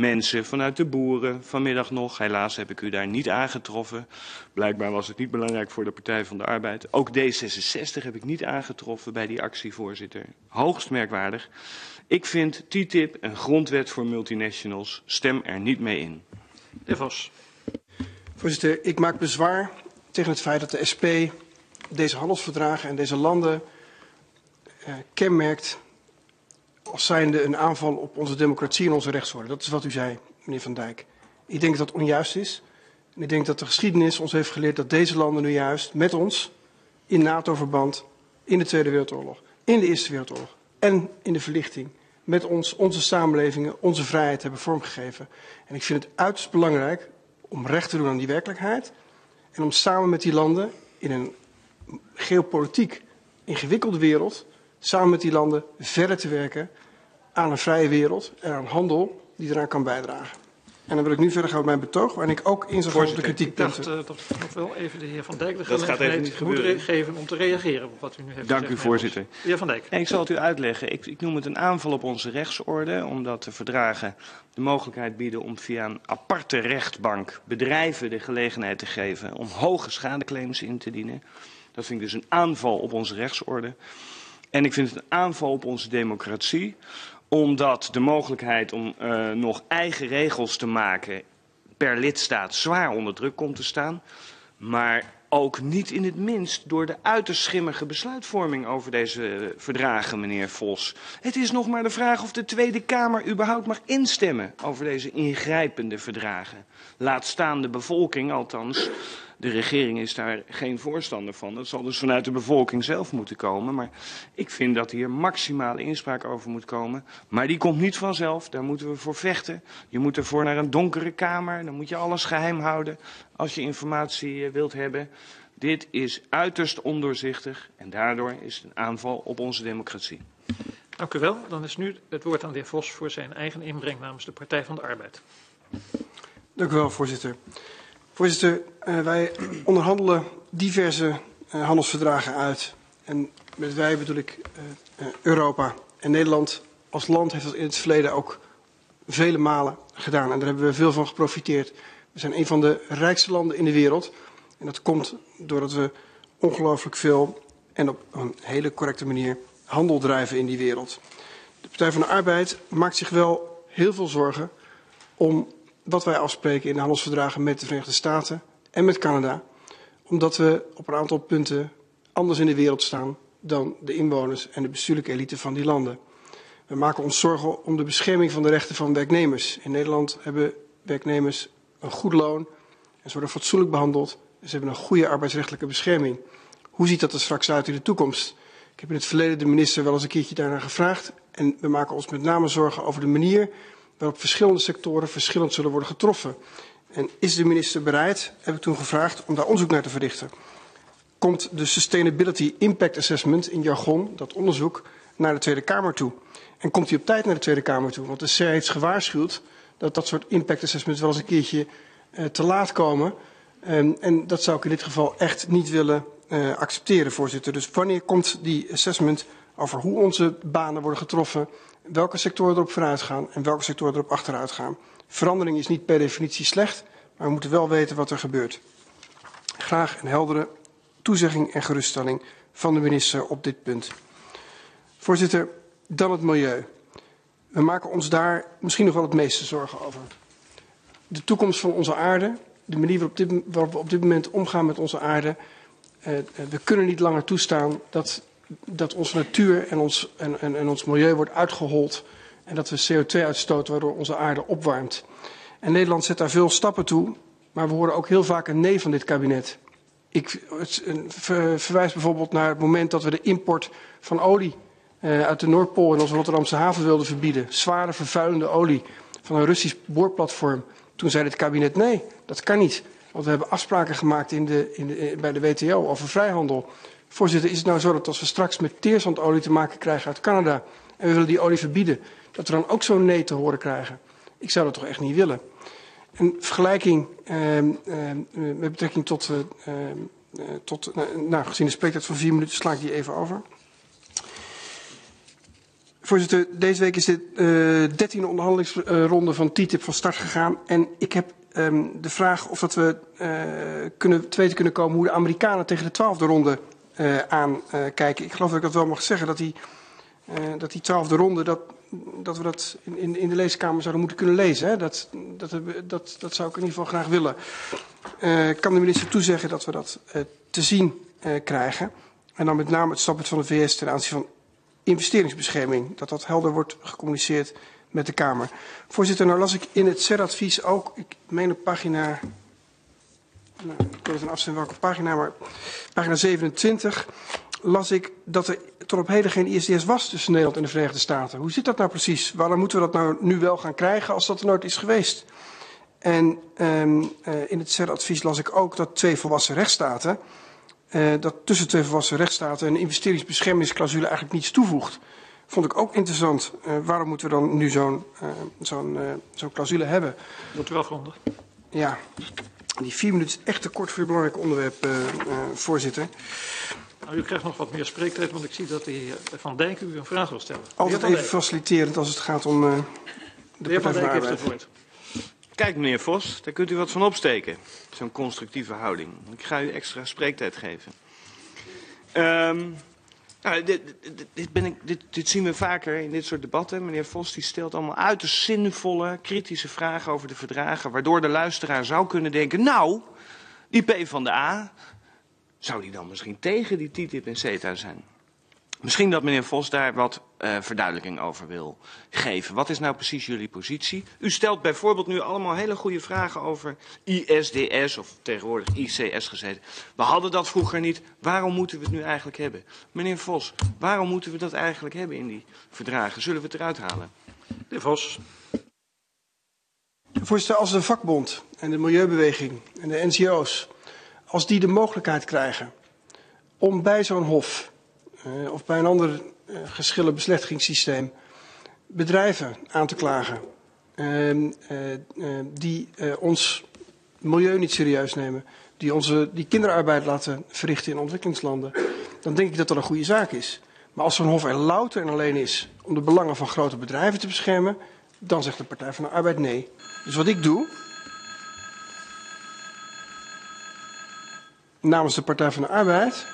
S6: mensen, vanuit de boeren. Vanmiddag nog, helaas heb ik u daar niet aangetroffen. Blijkbaar was het niet belangrijk voor de Partij van de Arbeid. Ook D66 heb ik niet aangetroffen bij die actie, voorzitter. Hoogst merkwaardig. Ik vind TTIP een grondwet voor multinationals. Stem er niet mee in.
S1: De Vos.
S7: Voorzitter, ik maak bezwaar tegen het feit dat de SP deze handelsverdragen en deze landen eh, kenmerkt als zijnde een aanval op onze democratie en onze rechtsorde. Dat is wat u zei, meneer Van Dijk. Ik denk dat dat onjuist is. En ik denk dat de geschiedenis ons heeft geleerd dat deze landen nu juist met ons in NATO-verband, in de Tweede Wereldoorlog, in de Eerste Wereldoorlog en in de verlichting met ons onze samenlevingen, onze vrijheid hebben vormgegeven. En ik vind het uiterst belangrijk om recht te doen aan die werkelijkheid en om samen met die landen in een geopolitiek ingewikkelde wereld, samen met die landen verder te werken aan een vrije wereld en aan handel die eraan kan bijdragen. En dan wil ik nu verder gaan met mijn betoog, waarin ik ook in op de
S1: Ik
S7: kritiekpunten.
S1: dacht uh, dat ik nog wel even de heer Van Dijk de
S6: Dat gaat even niet
S1: gelegenheid moet
S6: gebeuren.
S1: geven om te reageren op wat u nu heeft
S6: Dank
S1: gezegd.
S6: u, voorzitter.
S1: De heer Van Dijk.
S6: En ik zal het u uitleggen. Ik, ik noem het een aanval op onze rechtsorde, omdat de verdragen de mogelijkheid bieden om via een aparte rechtbank bedrijven de gelegenheid te geven om hoge schadeclaims in te dienen. Dat vind ik dus een aanval op onze rechtsorde. En ik vind het een aanval op onze democratie, omdat de mogelijkheid om uh, nog eigen regels te maken per lidstaat zwaar onder druk komt te staan. Maar ook niet in het minst door de uiterst schimmige besluitvorming over deze verdragen, meneer Vos. Het is nog maar de vraag of de Tweede Kamer überhaupt mag instemmen over deze ingrijpende verdragen. Laat staan de bevolking althans. De regering is daar geen voorstander van. Dat zal dus vanuit de bevolking zelf moeten komen. Maar ik vind dat hier maximale inspraak over moet komen. Maar die komt niet vanzelf. Daar moeten we voor vechten. Je moet ervoor naar een donkere kamer. Dan moet je alles geheim houden als je informatie wilt hebben. Dit is uiterst ondoorzichtig en daardoor is het een aanval op onze democratie.
S1: Dank u wel. Dan is nu het woord aan de heer Vos voor zijn eigen inbreng namens de Partij van de Arbeid.
S7: Dank u wel, voorzitter. Voorzitter, uh, wij onderhandelen diverse uh, handelsverdragen uit. En met wij bedoel ik uh, Europa. En Nederland als land heeft dat in het verleden ook vele malen gedaan. En daar hebben we veel van geprofiteerd. We zijn een van de rijkste landen in de wereld. En dat komt doordat we ongelooflijk veel en op een hele correcte manier handel drijven in die wereld. De Partij van de Arbeid maakt zich wel heel veel zorgen om wat wij afspreken in de handelsverdragen met de Verenigde Staten en met Canada. Omdat we op een aantal punten anders in de wereld staan dan de inwoners en de bestuurlijke elite van die landen. We maken ons zorgen om de bescherming van de rechten van werknemers. In Nederland hebben werknemers een goed loon en ze worden fatsoenlijk behandeld. Ze hebben een goede arbeidsrechtelijke bescherming. Hoe ziet dat er straks uit in de toekomst? Ik heb in het verleden de minister wel eens een keertje daarnaar gevraagd. En we maken ons met name zorgen over de manier waarop verschillende sectoren verschillend zullen worden getroffen. En is de minister bereid, heb ik toen gevraagd, om daar onderzoek naar te verrichten? Komt de Sustainability Impact Assessment in jargon, dat onderzoek, naar de Tweede Kamer toe? En komt hij op tijd naar de Tweede Kamer toe? Want de CER heeft gewaarschuwd dat dat soort impact assessments wel eens een keertje uh, te laat komen. Um, en dat zou ik in dit geval echt niet willen uh, accepteren, voorzitter. Dus wanneer komt die assessment over hoe onze banen worden getroffen, welke sectoren erop vooruit gaan en welke sectoren erop achteruit gaan? Verandering is niet per definitie slecht, maar we moeten wel weten wat er gebeurt. Graag een heldere toezegging en geruststelling van de minister op dit punt. Voorzitter, dan het milieu. We maken ons daar misschien nog wel het meeste zorgen over. De toekomst van onze aarde, de manier waarop, we op dit moment omgaan met onze aarde. Uh, we kunnen niet langer toestaan dat, dat onze natuur en ons, en, en, ons milieu wordt uitgehold. En dat we CO2 uitstoten waardoor onze aarde opwarmt. En Nederland zet daar veel stappen toe. Maar we horen ook heel vaak een nee van dit kabinet. Ik verwijs bijvoorbeeld naar het moment dat we de import van olie uh, uit de Noordpool in onze Rotterdamse haven wilden verbieden. Zware vervuilende olie van een Russisch boorplatform. Toen zei het kabinet nee, dat kan niet. Want we hebben afspraken gemaakt in de, in de, bij de WTO over vrijhandel. Voorzitter, is het nou zo dat als we straks met teerzandolie te maken krijgen uit Canada... en we willen die olie verbieden, dat we dan ook zo'n nee te horen krijgen? Ik zou dat toch echt niet willen. Een vergelijking uh, uh, met betrekking tot... Uh, tot nou, gezien de spreektijd van vier minuten sla ik die even over. Voorzitter, deze week is de uh, dertiende onderhandelingsronde van TTIP van start gegaan. En ik heb um, de vraag of dat we uh, kunnen, te kunnen komen hoe de Amerikanen tegen de twaalfde ronde uh, aankijken. Ik geloof dat ik dat wel mag zeggen, dat die, dat die twaalfde ronde, dat, dat we dat in, in, de leeskamer zouden moeten kunnen lezen. Hè? Dat, dat, dat, dat zou ik in ieder geval graag willen. kan de minister toezeggen dat we dat te zien krijgen? En dan met name het standpunt van de VS ten aanzien van investeringsbescherming. Dat dat helder wordt gecommuniceerd met de Kamer. Voorzitter, nou las ik in het CER-advies ook, ik meen op pagina, nou, ik wil het een afstemmen welke pagina, maar pagina 27, las ik dat er tot op heden geen ISDS was tussen Nederland en de Verenigde Staten. Hoe zit dat nou precies? Waarom moeten we dat nou nu wel gaan krijgen als dat er nooit is geweest? En um, uh, in het CER-advies las ik ook dat twee volwassen rechtsstaten uh, dat tussen twee volwassen rechtsstaten een investeringsbeschermingsclausule eigenlijk niets toevoegt. Vond ik ook interessant. Uh, waarom moeten we dan nu zo'n zo'n zo'n clausule hebben?
S1: Wilt u afronden?
S7: Ja, die vier minuten is echt te kort voor het belangrijke onderwerp, voorzitter.
S1: Nou, u krijgt nog wat meer spreektijd, want ik zie dat de heer Van Dijk u een vraag wil stellen.
S7: Altijd even faciliterend als het gaat om de,
S1: de heer Van Dijk heeft het woord.
S6: Kijk, meneer Vos, daar kunt u wat van opsteken. Zo'n constructieve houding. Ik ga u extra spreektijd geven. Um, nou, dit, dit, ben ik, dit, zien we vaker in dit soort debatten. Meneer Vos stelt allemaal uiterst zinvolle, kritische vragen over de verdragen. Waardoor de luisteraar zou kunnen denken, nou, die P van de A, zou die dan misschien tegen die TTIP en CETA zijn? Misschien dat meneer Vos daar wat uh, verduidelijking over wil geven. Wat is nou precies jullie positie? U stelt bijvoorbeeld nu allemaal hele goede vragen over ISDS of tegenwoordig ICS gezeten. We hadden dat vroeger niet. Waarom moeten we het nu eigenlijk hebben? Meneer Vos, waarom moeten we dat eigenlijk hebben in die verdragen? Zullen we het eruit halen?
S1: De Vos.
S7: Voorzitter, als de vakbond en de milieubeweging en de NGO's, als die de mogelijkheid krijgen om bij zo'n hof of bij een ander uh, geschillenbeslechtigingssysteem bedrijven aan te klagen uh, die ons milieu niet serieus nemen, die, onze, die kinderarbeid laten verrichten in ontwikkelingslanden, dan denk ik dat dat een goede zaak is. Maar als zo'n hof er louter en alleen is om de belangen van grote bedrijven te beschermen, dan zegt de Partij van de Arbeid nee. Dus wat ik doe, namens de Partij van de Arbeid,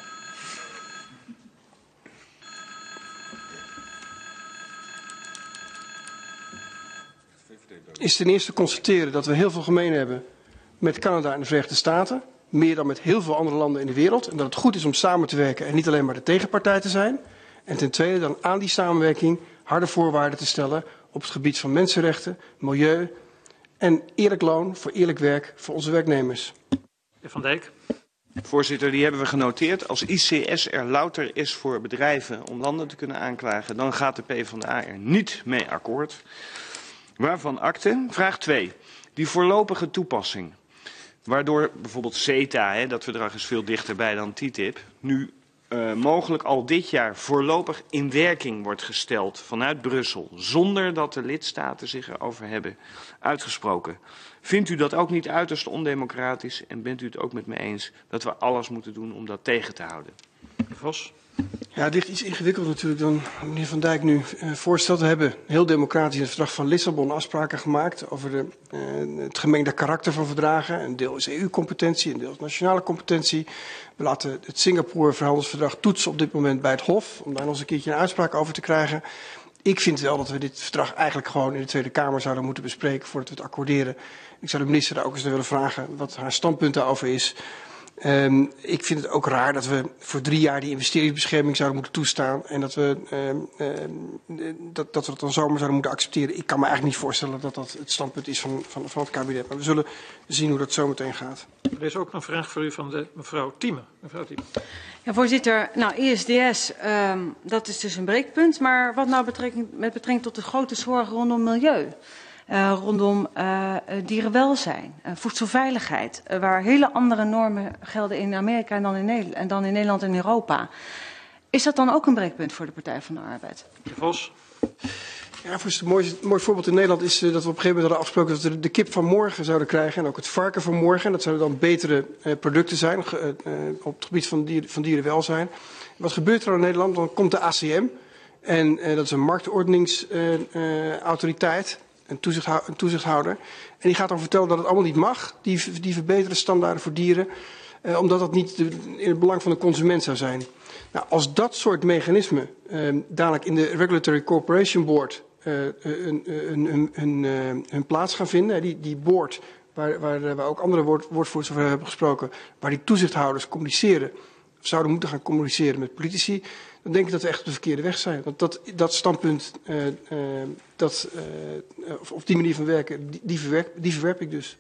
S7: is ten eerste constateren dat we heel veel gemeen hebben met Canada en de Verenigde Staten. Meer dan met heel veel andere landen in de wereld. En dat het goed is om samen te werken en niet alleen maar de tegenpartij te zijn. En ten tweede dan aan die samenwerking harde voorwaarden te stellen op het gebied van mensenrechten, milieu en eerlijk loon voor eerlijk werk voor onze werknemers.
S1: Heer Van Dijk.
S6: Voorzitter, die hebben we genoteerd. Als ICS er louter is voor bedrijven om landen te kunnen aanklagen, dan gaat de PvdA er niet mee akkoord. Waarvan akte? Vraag 2. Die voorlopige toepassing. Waardoor bijvoorbeeld CETA, hè, dat verdrag is veel dichterbij dan TTIP, nu uh, mogelijk al dit jaar voorlopig in werking wordt gesteld vanuit Brussel, zonder dat de lidstaten zich erover hebben uitgesproken. Vindt u dat ook niet uiterst ondemocratisch en bent u het ook met me eens dat we alles moeten doen om dat tegen te houden?
S1: Vos.
S7: Ja, het ligt iets ingewikkeld natuurlijk dan meneer Van Dijk nu uh, voorstelt. We hebben heel democratisch in het verdrag van Lissabon afspraken gemaakt over de, uh, het gemengde karakter van verdragen. Een deel is EU-competentie, een deel is nationale competentie. We laten het Singapore-verhandelsverdrag toetsen op dit moment bij het Hof, om daar nog eens een keertje een uitspraak over te krijgen. Ik vind wel dat we dit verdrag eigenlijk gewoon in de Tweede Kamer zouden moeten bespreken voordat we het accorderen. Ik zou de minister daar ook eens naar willen vragen wat haar standpunt daarover is. Um, ik vind het ook raar dat we voor drie jaar die investeringsbescherming zouden moeten toestaan. En dat we, um, um, dat, dat we dat dan zomaar zouden moeten accepteren. Ik kan me eigenlijk niet voorstellen dat dat het standpunt is van, van, van het kabinet. Maar we zullen zien hoe dat zometeen gaat.
S1: Er is ook een vraag voor u van de mevrouw Thieme. Mevrouw Thieme.
S2: Ja, voorzitter. Nou, ISDS, dat is dus een breekpunt. Maar wat nou betrekking, met betrekking tot de grote zorgen rondom milieu? Uh, rondom uh, dierenwelzijn, uh, voedselveiligheid, uh, waar hele andere normen gelden in Amerika en dan in, Nederland, en dan in Nederland en Europa. Is dat dan ook een breekpunt voor de Partij van de Arbeid?
S1: De Vos.
S7: Ja, voor een mooi, mooi voorbeeld in Nederland is dat we op een gegeven moment hadden afgesproken dat we de kip van morgen zouden krijgen en ook het varken van morgen. Dat zouden dan betere producten zijn op het gebied van, dier, van dierenwelzijn. Wat gebeurt er in Nederland? Dan komt de ACM En dat is een marktordeningsautoriteit, een, toezichthou een toezichthouder. En die gaat dan vertellen dat het allemaal niet mag, die, die verbeterde standaarden voor dieren, uh, omdat dat niet in het belang van de consument zou zijn. Nou, als dat soort mechanismen uh, dadelijk in de Regulatory Corporation Board een, een, een, plaats gaan vinden, die, die board waar, waar, waar ook andere woord, woordvoerders over hebben gesproken, waar die toezichthouders communiceren, zouden moeten gaan communiceren met politici, dan denk ik dat we echt op de verkeerde weg zijn. Want dat, dat standpunt, uh, dat, uh, of, of die manier van werken, die, die, die verwerp ik dus.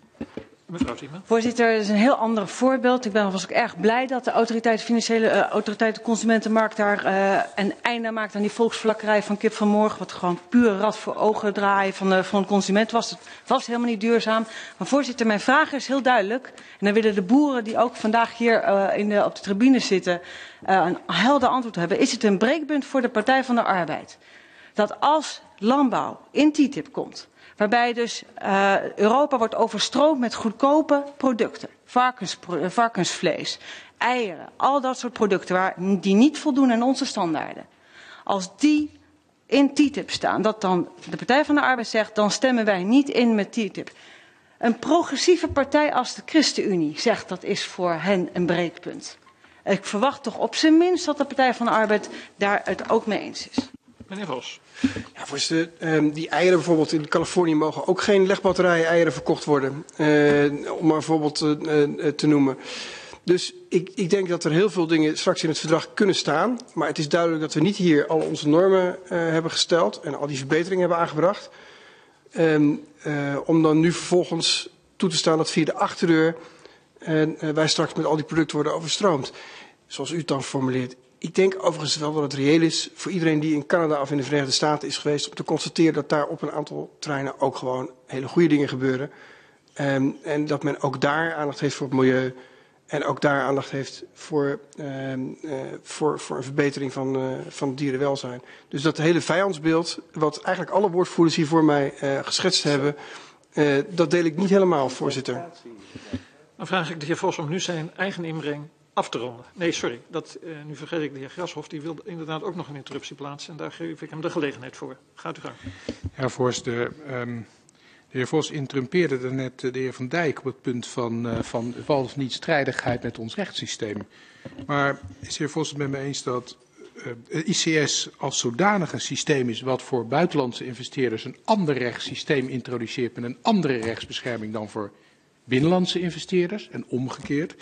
S1: Mevrouw Thieme.
S2: Voorzitter, dat is een heel ander voorbeeld. Ik ben, was ook erg blij dat de autoriteit Financiële uh, Autoriteit Consumentenmarkt daar uh, een einde maakt aan die volksvlakkerij van kip van morgen. Wat gewoon puur rat voor ogen draaien van de, van de consument was. Het was helemaal niet duurzaam. Maar voorzitter, mijn vraag is heel duidelijk. En dan willen de boeren die ook vandaag hier uh, in de, op de tribune zitten een helder antwoord hebben. Is het een breekpunt voor de Partij van de Arbeid? Dat als landbouw in TTIP komt Waarbij dus uh, Europa wordt overstroomd met goedkope producten. Varkens, varkensvlees, eieren, al dat soort producten waar, die niet voldoen aan onze standaarden. Als die in TTIP staan, dat dan de Partij van de Arbeid zegt, dan stemmen wij niet in met TTIP. Een progressieve partij als de ChristenUnie zegt dat is voor hen een breekpunt. Ik verwacht toch op zijn minst dat de Partij van de Arbeid daar het ook mee eens is.
S1: Meneer Vos.
S7: Voorzitter, um, die eieren bijvoorbeeld in Californië mogen ook geen legbatterijen eieren verkocht worden. Uh, om maar een voorbeeld uh, uh, te noemen. Dus ik, ik, denk dat er heel veel dingen straks in het verdrag kunnen staan. Maar het is duidelijk dat we niet hier al onze normen hebben gesteld en al die verbeteringen hebben aangebracht. Um, om dan nu vervolgens toe te staan dat via de achterdeur wij straks met al die producten worden overstroomd. Zoals u het dan formuleert. Ik denk overigens wel dat het reëel is voor iedereen die in Canada of in de Verenigde Staten is geweest om te constateren dat daar op een aantal terreinen ook gewoon hele goede dingen gebeuren. Um, en dat men ook daar aandacht heeft voor het milieu en ook daar aandacht heeft voor, um, uh, voor, voor een verbetering van, uh, van dierenwelzijn. Dus dat hele vijandsbeeld, wat eigenlijk alle woordvoerders hier voor mij uh, geschetst hebben, dat deel ik niet helemaal, voorzitter.
S1: Dan vraag ik de heer Vos om nu zijn eigen inbreng af te ronden. Nee, sorry, dat, uh, nu vergeet ik de heer Grashoff. Die wil inderdaad ook nog een interruptie plaatsen. En daar geef ik hem de gelegenheid voor. Gaat u gang.
S8: Ja, voorzitter. Um, de heer Vos interrumpeerde daarnet de heer Van Dijk op het punt van, uh, van wel of niet strijdigheid met ons rechtssysteem. Maar is de heer Vos het met me eens dat uh, ICS als zodanig een systeem is wat voor buitenlandse investeerders een ander rechtssysteem introduceert met een andere rechtsbescherming dan voor binnenlandse investeerders en omgekeerd?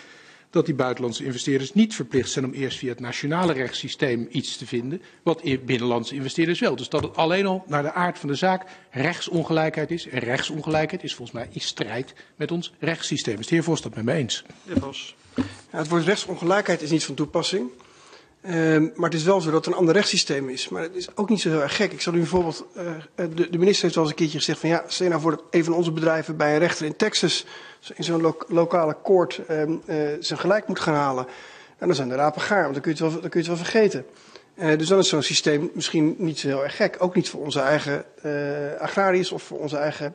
S8: Dat die buitenlandse investeerders niet verplicht zijn om eerst via het nationale rechtssysteem iets te vinden, wat binnenlandse investeerders wel. Dus dat het alleen al naar de aard van de zaak rechtsongelijkheid is. En rechtsongelijkheid is volgens mij in strijd met ons rechtssysteem. Is de heer Vos dat met me eens?
S1: De Vos.
S7: Ja, het woord rechtsongelijkheid is niet van toepassing. Uh, maar het is wel zo dat er een ander rechtssysteem is. Maar het is ook niet zo heel erg gek. Ik zal u bijvoorbeeld. Uh, de, de, minister heeft wel eens een keertje gezegd: van ja, stel nou voor dat een van onze bedrijven bij een rechter in Texas. in zo'n lo lokale koord. Uh, zijn gelijk moet gaan halen. En dan zijn de rapen gaar, want dan kun je het wel, dan kun je het wel vergeten. dus dan is zo'n systeem misschien niet zo heel erg gek. Ook niet voor onze eigen agrariërs of voor onze eigen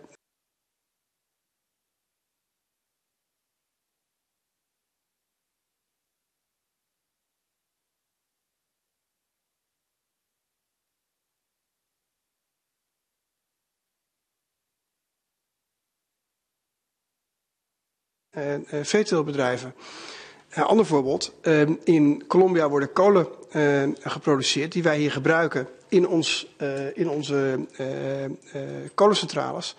S7: uh, veeteeltbedrijven. Een ander voorbeeld. Uh, in Colombia worden kolen uh, geproduceerd die wij hier gebruiken in, ons, uh, in onze kolencentrales.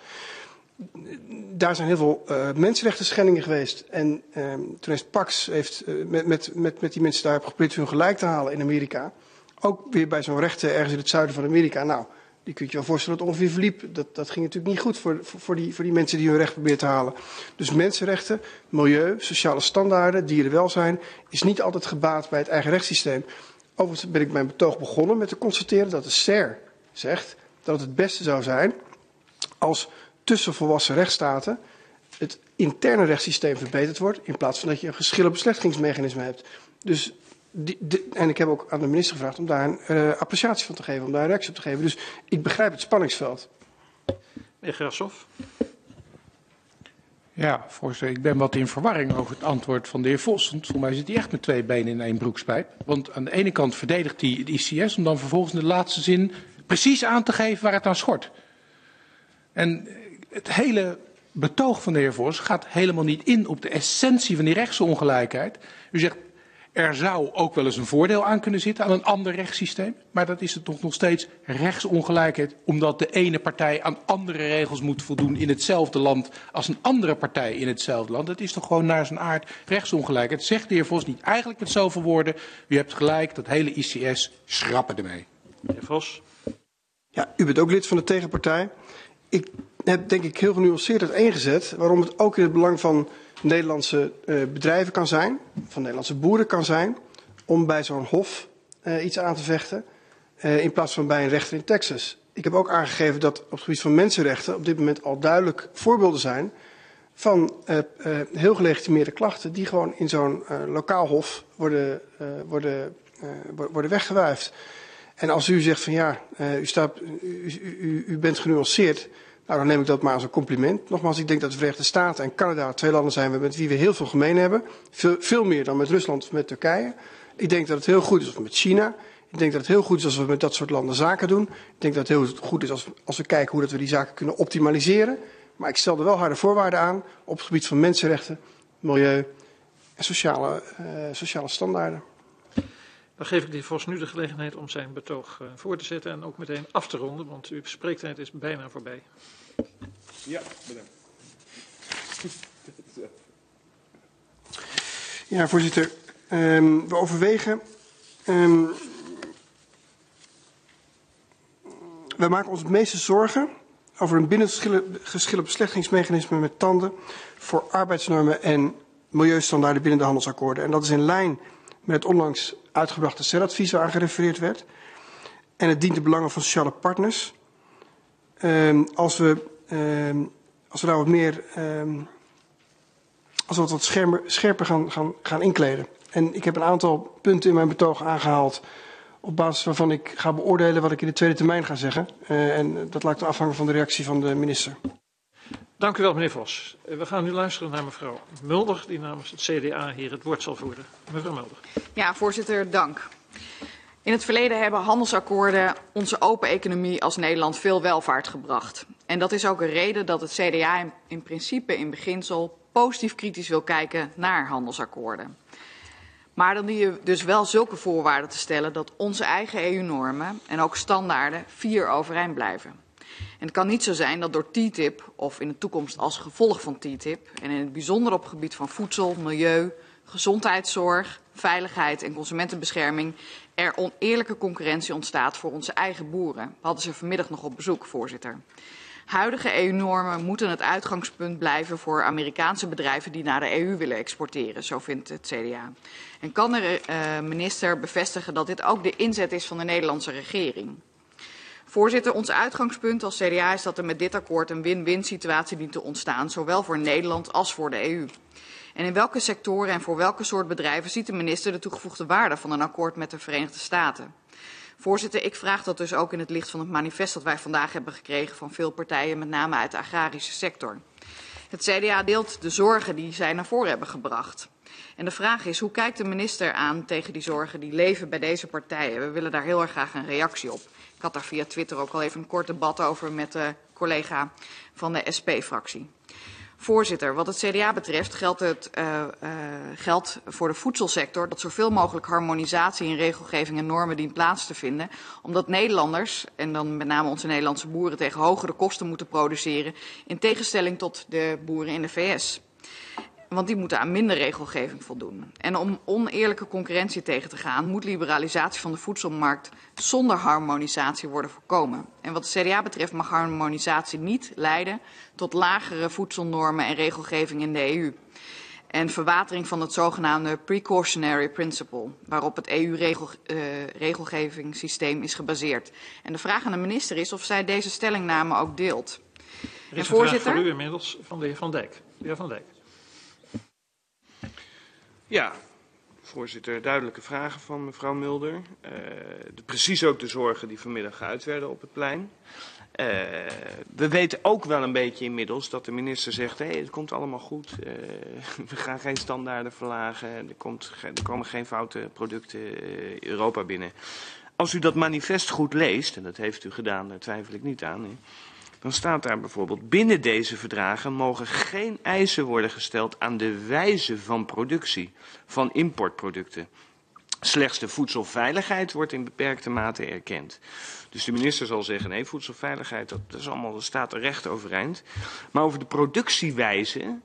S7: Daar zijn heel veel mensenrechten schendingen geweest. En ehm, toen heeft Pax heeft, met, met, met, met die mensen daar geprobeerd hun gelijk te halen in Amerika. Ook weer bij zo'n rechter ergens in het zuiden van Amerika. Nou, je kunt je wel voorstellen dat het ongeveer verliep. Dat, dat ging natuurlijk niet goed voor, voor, die, voor die mensen die hun recht proberen te halen. Dus mensenrechten, milieu, sociale standaarden, dierenwelzijn is niet altijd gebaat bij het eigen rechtssysteem. Overigens ben ik mijn betoog begonnen met te constateren dat de SER zegt dat het het beste zou zijn als tussen volwassen rechtsstaten het interne rechtssysteem verbeterd wordt in plaats van dat je een geschillenbeslechtingsmechanisme hebt. Dus die, en ik heb ook aan de minister gevraagd om daar een uh, appreciatie van te geven, om daar een reactie op te geven. Dus ik begrijp het spanningsveld.
S1: Meneer Grashoff.
S8: Ja, voorzitter, ik ben wat in verwarring over het antwoord van de heer Vos. Want voor mij zit hij echt met twee benen in één broekspijp. Want aan de ene kant verdedigt hij het ICS om dan vervolgens in de laatste zin precies aan te geven waar het aan schort. En het hele betoog van de heer Vos gaat helemaal niet in op de essentie van die rechtsongelijkheid. U zegt er zou ook wel eens een voordeel aan kunnen zitten aan een ander rechtssysteem. Maar dat is het toch nog steeds rechtsongelijkheid. Omdat de ene partij aan andere regels moet voldoen in hetzelfde land als een andere partij in hetzelfde land. Dat is toch gewoon naar zijn aard rechtsongelijkheid. Zegt de heer Vos niet eigenlijk met zoveel woorden. U hebt gelijk, dat hele ICS schrappen ermee.
S1: De heer Vos.
S7: Ja, u bent ook lid van de tegenpartij. Ik heb denk ik heel genuanceerd uiteengezet waarom het ook in het belang van Nederlandse uh, bedrijven kan zijn, van Nederlandse boeren kan zijn, om bij zo'n hof uh, iets aan te vechten, uh, in plaats van bij een rechter in Texas. Ik heb ook aangegeven dat op het gebied van mensenrechten op dit moment al duidelijk voorbeelden zijn van heel gelegitimeerde klachten die gewoon in zo'n lokaal hof worden, worden, worden weggewuifd. En als u zegt van ja, u, staat, u, u, u bent genuanceerd, nou, dan neem ik dat maar als een compliment. Nogmaals, ik denk dat de Verenigde Staten en Canada twee landen zijn met wie we heel veel gemeen hebben. Veel, veel meer dan met Rusland of met Turkije. Ik denk dat het heel goed is we met China. Ik denk dat het heel goed is als we met dat soort landen zaken doen. Ik denk dat het heel goed is als, als we kijken hoe dat we die zaken kunnen optimaliseren. Maar ik stel er wel harde voorwaarden aan op het gebied van mensenrechten, milieu en sociale, uh, sociale standaarden.
S1: Dan geef ik de heer Vos nu de gelegenheid om zijn betoog uh, voor te zetten en ook meteen af te ronden, want uw spreektijd is bijna voorbij.
S5: Ja, bedankt.
S7: Ja, voorzitter. Um, we overwegen. Um, wij maken ons het meeste zorgen over een binnengeschillenbeslechtingsmechanisme met tanden voor arbeidsnormen en milieustandaarden binnen de handelsakkoorden. En dat is in lijn met het onlangs uitgebrachte CER-advies waar gerefereerd werd. En het dient de belangen van sociale partners. Um, als we Um, als we daar wat meer, um, als we wat scherper, scherper gaan, gaan, gaan inkleden. En ik heb een aantal punten in mijn betoog aangehaald op basis waarvan ik ga beoordelen wat ik in de tweede termijn ga zeggen. Uh, en dat laat ik afhangen van de reactie van de minister.
S1: Dank u wel, meneer Vos. We gaan nu luisteren naar mevrouw Mulder, die namens het CDA hier het woord zal voeren. Mevrouw Mulder.
S9: Ja, voorzitter, dank. In het verleden hebben handelsakkoorden onze open economie als Nederland veel welvaart gebracht. En dat is ook een reden dat het CDA in, in principe in beginsel positief kritisch wil kijken naar handelsakkoorden. Maar dan dien je dus wel zulke voorwaarden te stellen dat onze eigen EU-normen en ook standaarden vier overeind blijven. En het kan niet zo zijn dat door TTIP, of in de toekomst als gevolg van TTIP, en in het bijzonder op het gebied van voedsel, milieu, gezondheidszorg, veiligheid en consumentenbescherming, er oneerlijke concurrentie ontstaat voor onze eigen boeren. We hadden ze vanmiddag nog op bezoek, voorzitter. Huidige EU-normen moeten het uitgangspunt blijven voor Amerikaanse bedrijven die naar de EU willen exporteren, zo vindt het CDA. En kan de uh, minister bevestigen dat dit ook de inzet is van de Nederlandse regering? Voorzitter, ons uitgangspunt als CDA is dat er met dit akkoord een win-win situatie dient te ontstaan, zowel voor Nederland als voor de EU. En in welke sectoren en voor welke soort bedrijven ziet de minister de toegevoegde waarde van een akkoord met de Verenigde Staten? Voorzitter, ik vraag dat dus ook in het licht van het manifest dat wij vandaag hebben gekregen van veel partijen, met name uit de agrarische sector. Het CDA deelt de zorgen die zij naar voren hebben gebracht. En de vraag is, hoe kijkt de minister aan tegen die zorgen die leven bij deze partijen? We willen daar heel erg graag een reactie op. Ik had daar via Twitter ook al even een kort debat over met de collega van de SP-fractie. Voorzitter, wat het CDA betreft geldt, het, uh, uh, geldt voor de voedselsector dat zoveel mogelijk harmonisatie in regelgeving en normen dient plaats te vinden. Omdat Nederlanders, en dan met name onze Nederlandse boeren, tegen hogere kosten moeten produceren. In tegenstelling tot de boeren in de VS. Want die moeten aan minder regelgeving voldoen. En om oneerlijke concurrentie tegen te gaan, moet liberalisatie van de voedselmarkt zonder harmonisatie worden voorkomen. En wat de CDA betreft mag harmonisatie niet leiden tot lagere voedselnormen en regelgeving in de EU. En verwatering van het zogenaamde precautionary principle, waarop het EU-regelgevingssysteem uh, is gebaseerd. En de vraag aan de minister is of zij deze stellingname ook deelt.
S1: Er is en een vraag voor u inmiddels van de heer Van Dijk. De heer Van Dijk.
S6: Ja, voorzitter, duidelijke vragen van mevrouw Mulder. Uh, de, precies ook de zorgen die vanmiddag geuit werden op het plein. Uh, we weten ook wel een beetje inmiddels dat de minister zegt: hey, het komt allemaal goed. Uh, we gaan geen standaarden verlagen. Er, komt, er komen geen foute producten Europa binnen. Als u dat manifest goed leest, en dat heeft u gedaan, daar twijfel ik niet aan. Hè, dan staat daar bijvoorbeeld: binnen deze verdragen mogen geen eisen worden gesteld aan de wijze van productie van importproducten. Slechts de voedselveiligheid wordt in beperkte mate erkend. Dus de minister zal zeggen, nee, voedselveiligheid, dat, is allemaal, dat staat er recht overeind. Maar over de productiewijze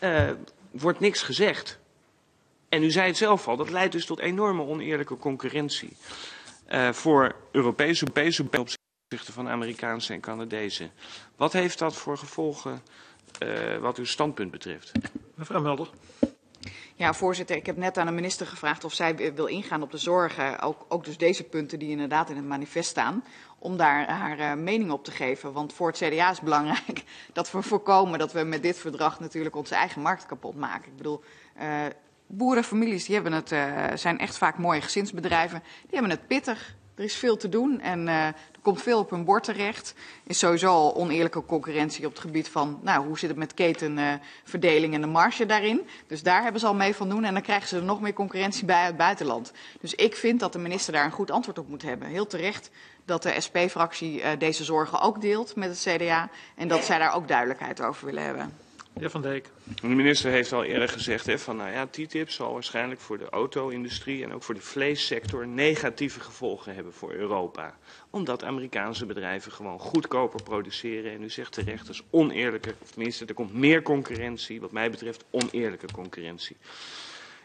S6: uh, wordt niks gezegd. En u zei het zelf al, dat leidt dus tot enorme oneerlijke concurrentie. Uh, voor Europese, Europese opzichten van Amerikaanse en Canadezen. Wat heeft dat voor gevolgen uh, wat uw standpunt betreft?
S1: Mevrouw Melder.
S9: Ja, voorzitter, ik heb net aan de minister gevraagd of zij wil ingaan op de zorgen, ook, ook dus deze punten die inderdaad in het manifest staan, om daar haar uh, mening op te geven. Want voor het CDA is belangrijk dat we voorkomen dat we met dit verdrag natuurlijk onze eigen markt kapot maken. Ik bedoel, uh, boerenfamilies die hebben het, uh, zijn echt vaak mooie gezinsbedrijven, die hebben het pittig. Er is veel te doen en uh, er komt veel op hun bord terecht. Is sowieso al oneerlijke concurrentie op het gebied van, nou, hoe zit het met ketenverdeling uh, en de marge daarin. Dus daar hebben ze al mee van doen en dan krijgen ze er nog meer concurrentie bij uit het buitenland. Dus ik vind dat de minister daar een goed antwoord op moet hebben. Heel terecht dat de SP-fractie uh, deze zorgen ook deelt met het CDA en dat zij daar ook duidelijkheid over willen hebben.
S1: Heer Van Dijk.
S6: De minister heeft al eerder gezegd hè, van nou ja, TTIP zal waarschijnlijk voor de auto-industrie en ook voor de vleessector negatieve gevolgen hebben voor Europa. Omdat Amerikaanse bedrijven gewoon goedkoper produceren. En u zegt terecht, dat is oneerlijke, of tenminste er komt meer concurrentie, wat mij betreft oneerlijke concurrentie.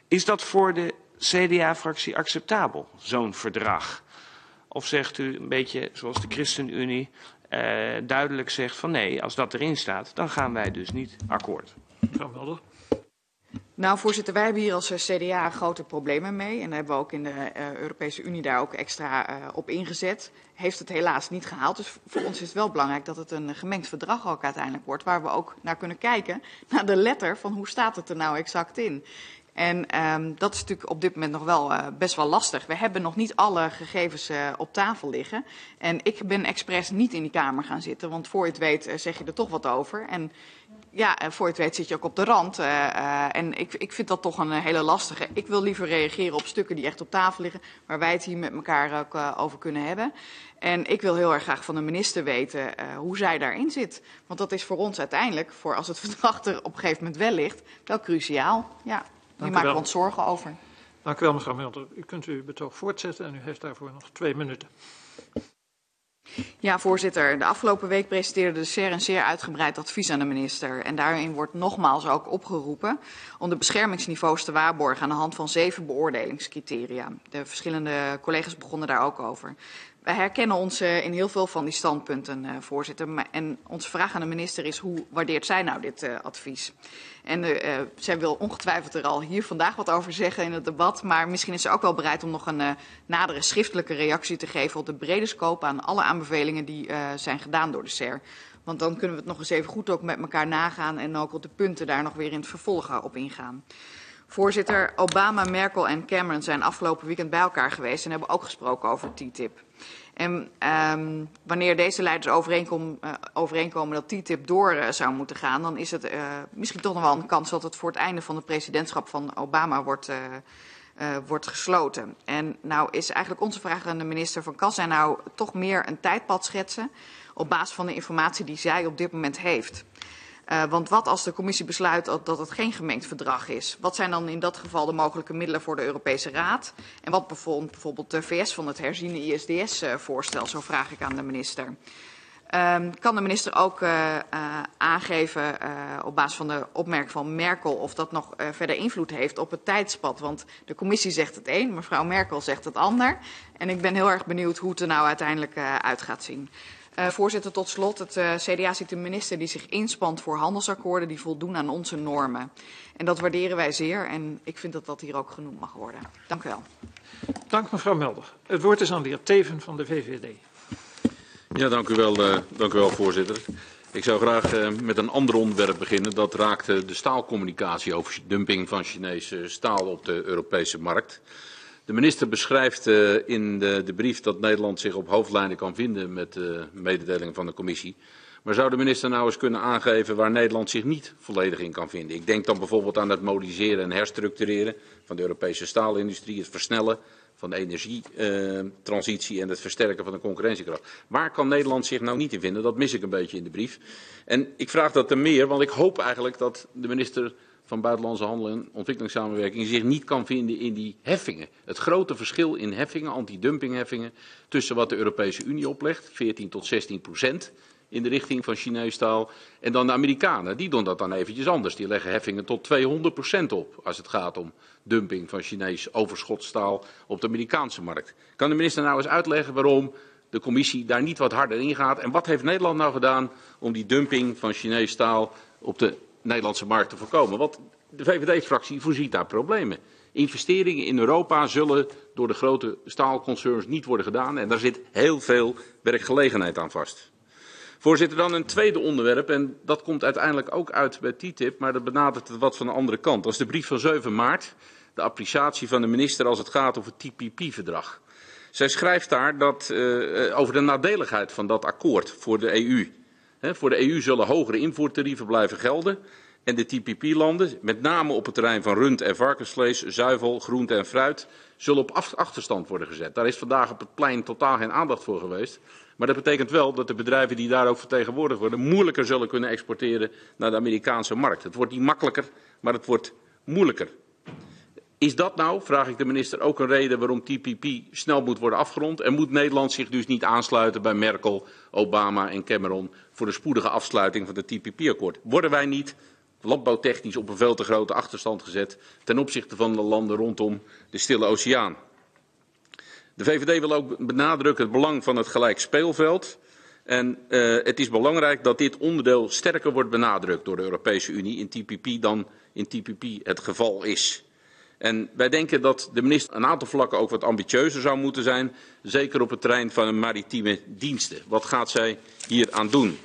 S6: Is dat voor de CDA-fractie acceptabel, zo'n verdrag? Of zegt u een beetje zoals de ChristenUnie, uh, duidelijk zegt van nee, als dat erin staat, dan gaan wij dus niet akkoord.
S1: Mevrouw Mulder.
S9: Nou, voorzitter, wij hebben hier als CDA grote problemen mee. En daar hebben we ook in de uh, Europese Unie daar ook extra uh, op ingezet. Heeft het helaas niet gehaald. Dus voor ons is het wel belangrijk dat het een gemengd verdrag ook uiteindelijk wordt. Waar we ook naar kunnen kijken, naar de letter van hoe staat het er nou exact in. En um, dat is natuurlijk op dit moment nog wel uh, best wel lastig. We hebben nog niet alle gegevens uh, op tafel liggen. En ik ben expres niet in die kamer gaan zitten, want voor je het weet uh, zeg je er toch wat over. En ja, voor het weet zit je ook op de rand. En ik, ik vind dat toch een hele lastige. Ik wil liever reageren op stukken die echt op tafel liggen, waar wij het hier met elkaar ook over kunnen hebben. En ik wil heel erg graag van de minister weten uh, hoe zij daarin zit. Want dat is voor ons uiteindelijk, voor als het verdrag er op een gegeven moment wel ligt, wel cruciaal. Ja. Hier maken we ons zorgen over.
S1: Dank u wel, mevrouw Mulder. U kunt uw betoog voortzetten en u heeft daarvoor nog twee minuten.
S9: Ja, voorzitter. De afgelopen week presenteerde de SER een zeer uitgebreid advies aan de minister. En daarin wordt nogmaals ook opgeroepen om de beschermingsniveaus te waarborgen aan de hand van zeven beoordelingscriteria. De verschillende collega's begonnen daar ook over. Wij herkennen ons uh, in heel veel van die standpunten, uh, voorzitter. En onze vraag aan de minister is, hoe waardeert zij nou dit uh, advies? En uh, zij wil ongetwijfeld er al hier vandaag wat over zeggen in het debat. Maar misschien is ze ook wel bereid om nog een uh, nadere schriftelijke reactie te geven op de brede scope aan alle aanbevelingen die uh, zijn gedaan door de SER. Want dan kunnen we het nog eens even goed ook met elkaar nagaan en ook op de punten daar nog weer in het vervolg op ingaan. Voorzitter, Obama, Merkel en Cameron zijn afgelopen weekend bij elkaar geweest en hebben ook gesproken over TTIP. En um, wanneer deze leiders uh, overeenkomen dat TTIP door uh, zou moeten gaan, dan is het uh, misschien toch nog wel een kans dat het voor het einde van het presidentschap van Obama wordt, wordt gesloten. En nou is eigenlijk onze vraag aan de minister van zij nou toch meer een tijdpad schetsen op basis van de informatie die zij op dit moment heeft? Uh, want wat als de commissie besluit dat, dat het geen gemengd verdrag is? Wat zijn dan in dat geval de mogelijke middelen voor de Europese Raad? En wat bevond bijvoorbeeld de VS van het herziene ISDS-voorstel? Zo vraag ik aan de minister. Um, kan de minister ook uh, aangeven op basis van de opmerking van Merkel of dat nog verder invloed heeft op het tijdspad? Want de commissie zegt het een, mevrouw Merkel zegt het ander. En ik ben heel erg benieuwd hoe het er nou uiteindelijk uit gaat zien. Uh, voorzitter, tot slot. Het uh, CDA ziet een minister die zich inspant voor handelsakkoorden die voldoen aan onze normen. En dat waarderen wij zeer en ik vind dat dat hier ook genoemd mag worden. Dank u wel.
S1: Dank mevrouw Melder. Het woord is aan de heer Teven van de VVD.
S4: Ja, dank u wel, uh, dank u wel voorzitter. Ik zou graag uh, met een ander onderwerp beginnen. Dat raakt uh, de staalcommunicatie over dumping van Chinese staal op de Europese markt. De minister beschrijft uh, in de, de, brief dat Nederland zich op hoofdlijnen kan vinden met de mededeling van de commissie. Maar zou de minister nou eens kunnen aangeven waar Nederland zich niet volledig in kan vinden? Ik denk dan bijvoorbeeld aan het moderniseren en herstructureren van de Europese staalindustrie, het versnellen van de energietransitie uh, en het versterken van de concurrentiekracht. Waar kan Nederland zich nou niet in vinden? Dat mis ik een beetje in de brief. En ik vraag dat te meer, want ik hoop eigenlijk dat de minister van Buitenlandse Handel en Ontwikkelingssamenwerking zich niet kan vinden in die heffingen. Het grote verschil in heffingen, antidumpingheffingen, tussen wat de Europese Unie oplegt, 14 tot 16 procent in de richting van Chinees staal, en dan de Amerikanen. Die doen dat dan eventjes anders. Die leggen heffingen tot 200 procent op als het gaat om dumping van Chinees overschotstaal op de Amerikaanse markt. Kan de minister nou eens uitleggen waarom de commissie daar niet wat harder in gaat? En wat heeft Nederland nou gedaan om die dumping van Chinees staal op de Nederlandse markt te voorkomen? Want de VVD-fractie voorziet daar problemen. Investeringen in Europa zullen door de grote staalconcerns niet worden gedaan en daar zit heel veel werkgelegenheid aan vast. Voorzitter, dan een tweede onderwerp, en dat komt uiteindelijk ook uit bij TTIP, maar dat benadert het wat van de andere kant. Dat is de brief van 7 maart, de appreciatie van de minister als het gaat over het TPP-verdrag. Zij schrijft daar dat, uh, over de nadeligheid van dat akkoord voor de EU. Voor de EU zullen hogere invoertarieven blijven gelden. En de TPP-landen, met name op het terrein van rund en varkensvlees, zuivel, groente en fruit, zullen op achterstand worden gezet. Daar is vandaag op het plein totaal geen aandacht voor geweest. Maar dat betekent wel dat de bedrijven die daar ook vertegenwoordigd worden, moeilijker zullen kunnen exporteren naar de Amerikaanse markt. Het wordt niet makkelijker, maar het wordt moeilijker. Is dat nou, vraag ik de minister, ook een reden waarom TPP snel moet worden afgerond? En moet Nederland zich dus niet aansluiten bij Merkel, Obama en Cameron voor de spoedige afsluiting van het TPP-akkoord? Worden wij niet landbouwtechnisch op een veel te grote achterstand gezet ten opzichte van de landen rondom de Stille Oceaan? De VVD wil ook benadrukken het belang van het gelijk speelveld. En uh, het is belangrijk dat dit onderdeel sterker wordt benadrukt door de Europese Unie in TPP dan in TPP het geval is. En wij denken dat de minister een aantal vlakken ook wat ambitieuzer zou moeten zijn. Zeker op het terrein van maritieme diensten. Wat gaat zij hier aan doen?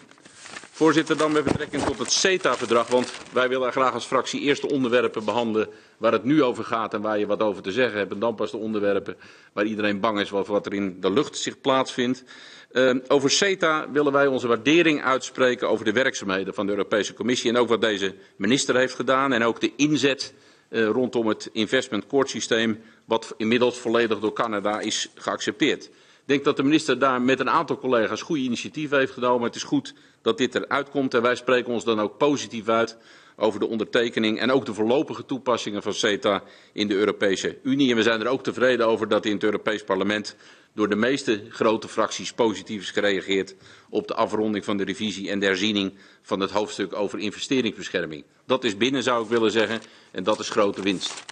S4: Voorzitter, dan met betrekking tot het CETA-verdrag. Want wij willen graag als fractie eerst de onderwerpen behandelen waar het nu over gaat en waar je wat over te zeggen hebt. En dan pas de onderwerpen waar iedereen bang is wat, wat er in de lucht zich plaatsvindt. Uh, over CETA willen wij onze waardering uitspreken over de werkzaamheden van de Europese Commissie. En ook wat deze minister heeft gedaan. En ook de inzet uh, rondom het investment court systeem. Wat inmiddels volledig door Canada is geaccepteerd. Ik denk dat de minister daar met een aantal collega's goede initiatieven heeft genomen. Het is goed dat dit eruit komt en wij spreken ons dan ook positief uit over de ondertekening en ook de voorlopige toepassingen van CETA in de Europese Unie. En we zijn er ook tevreden over dat in het Europees Parlement door de meeste grote fracties positief is gereageerd op de afronding van de revisie en de herziening van het hoofdstuk over investeringsbescherming. Dat is binnen, zou ik willen zeggen, en dat is grote winst.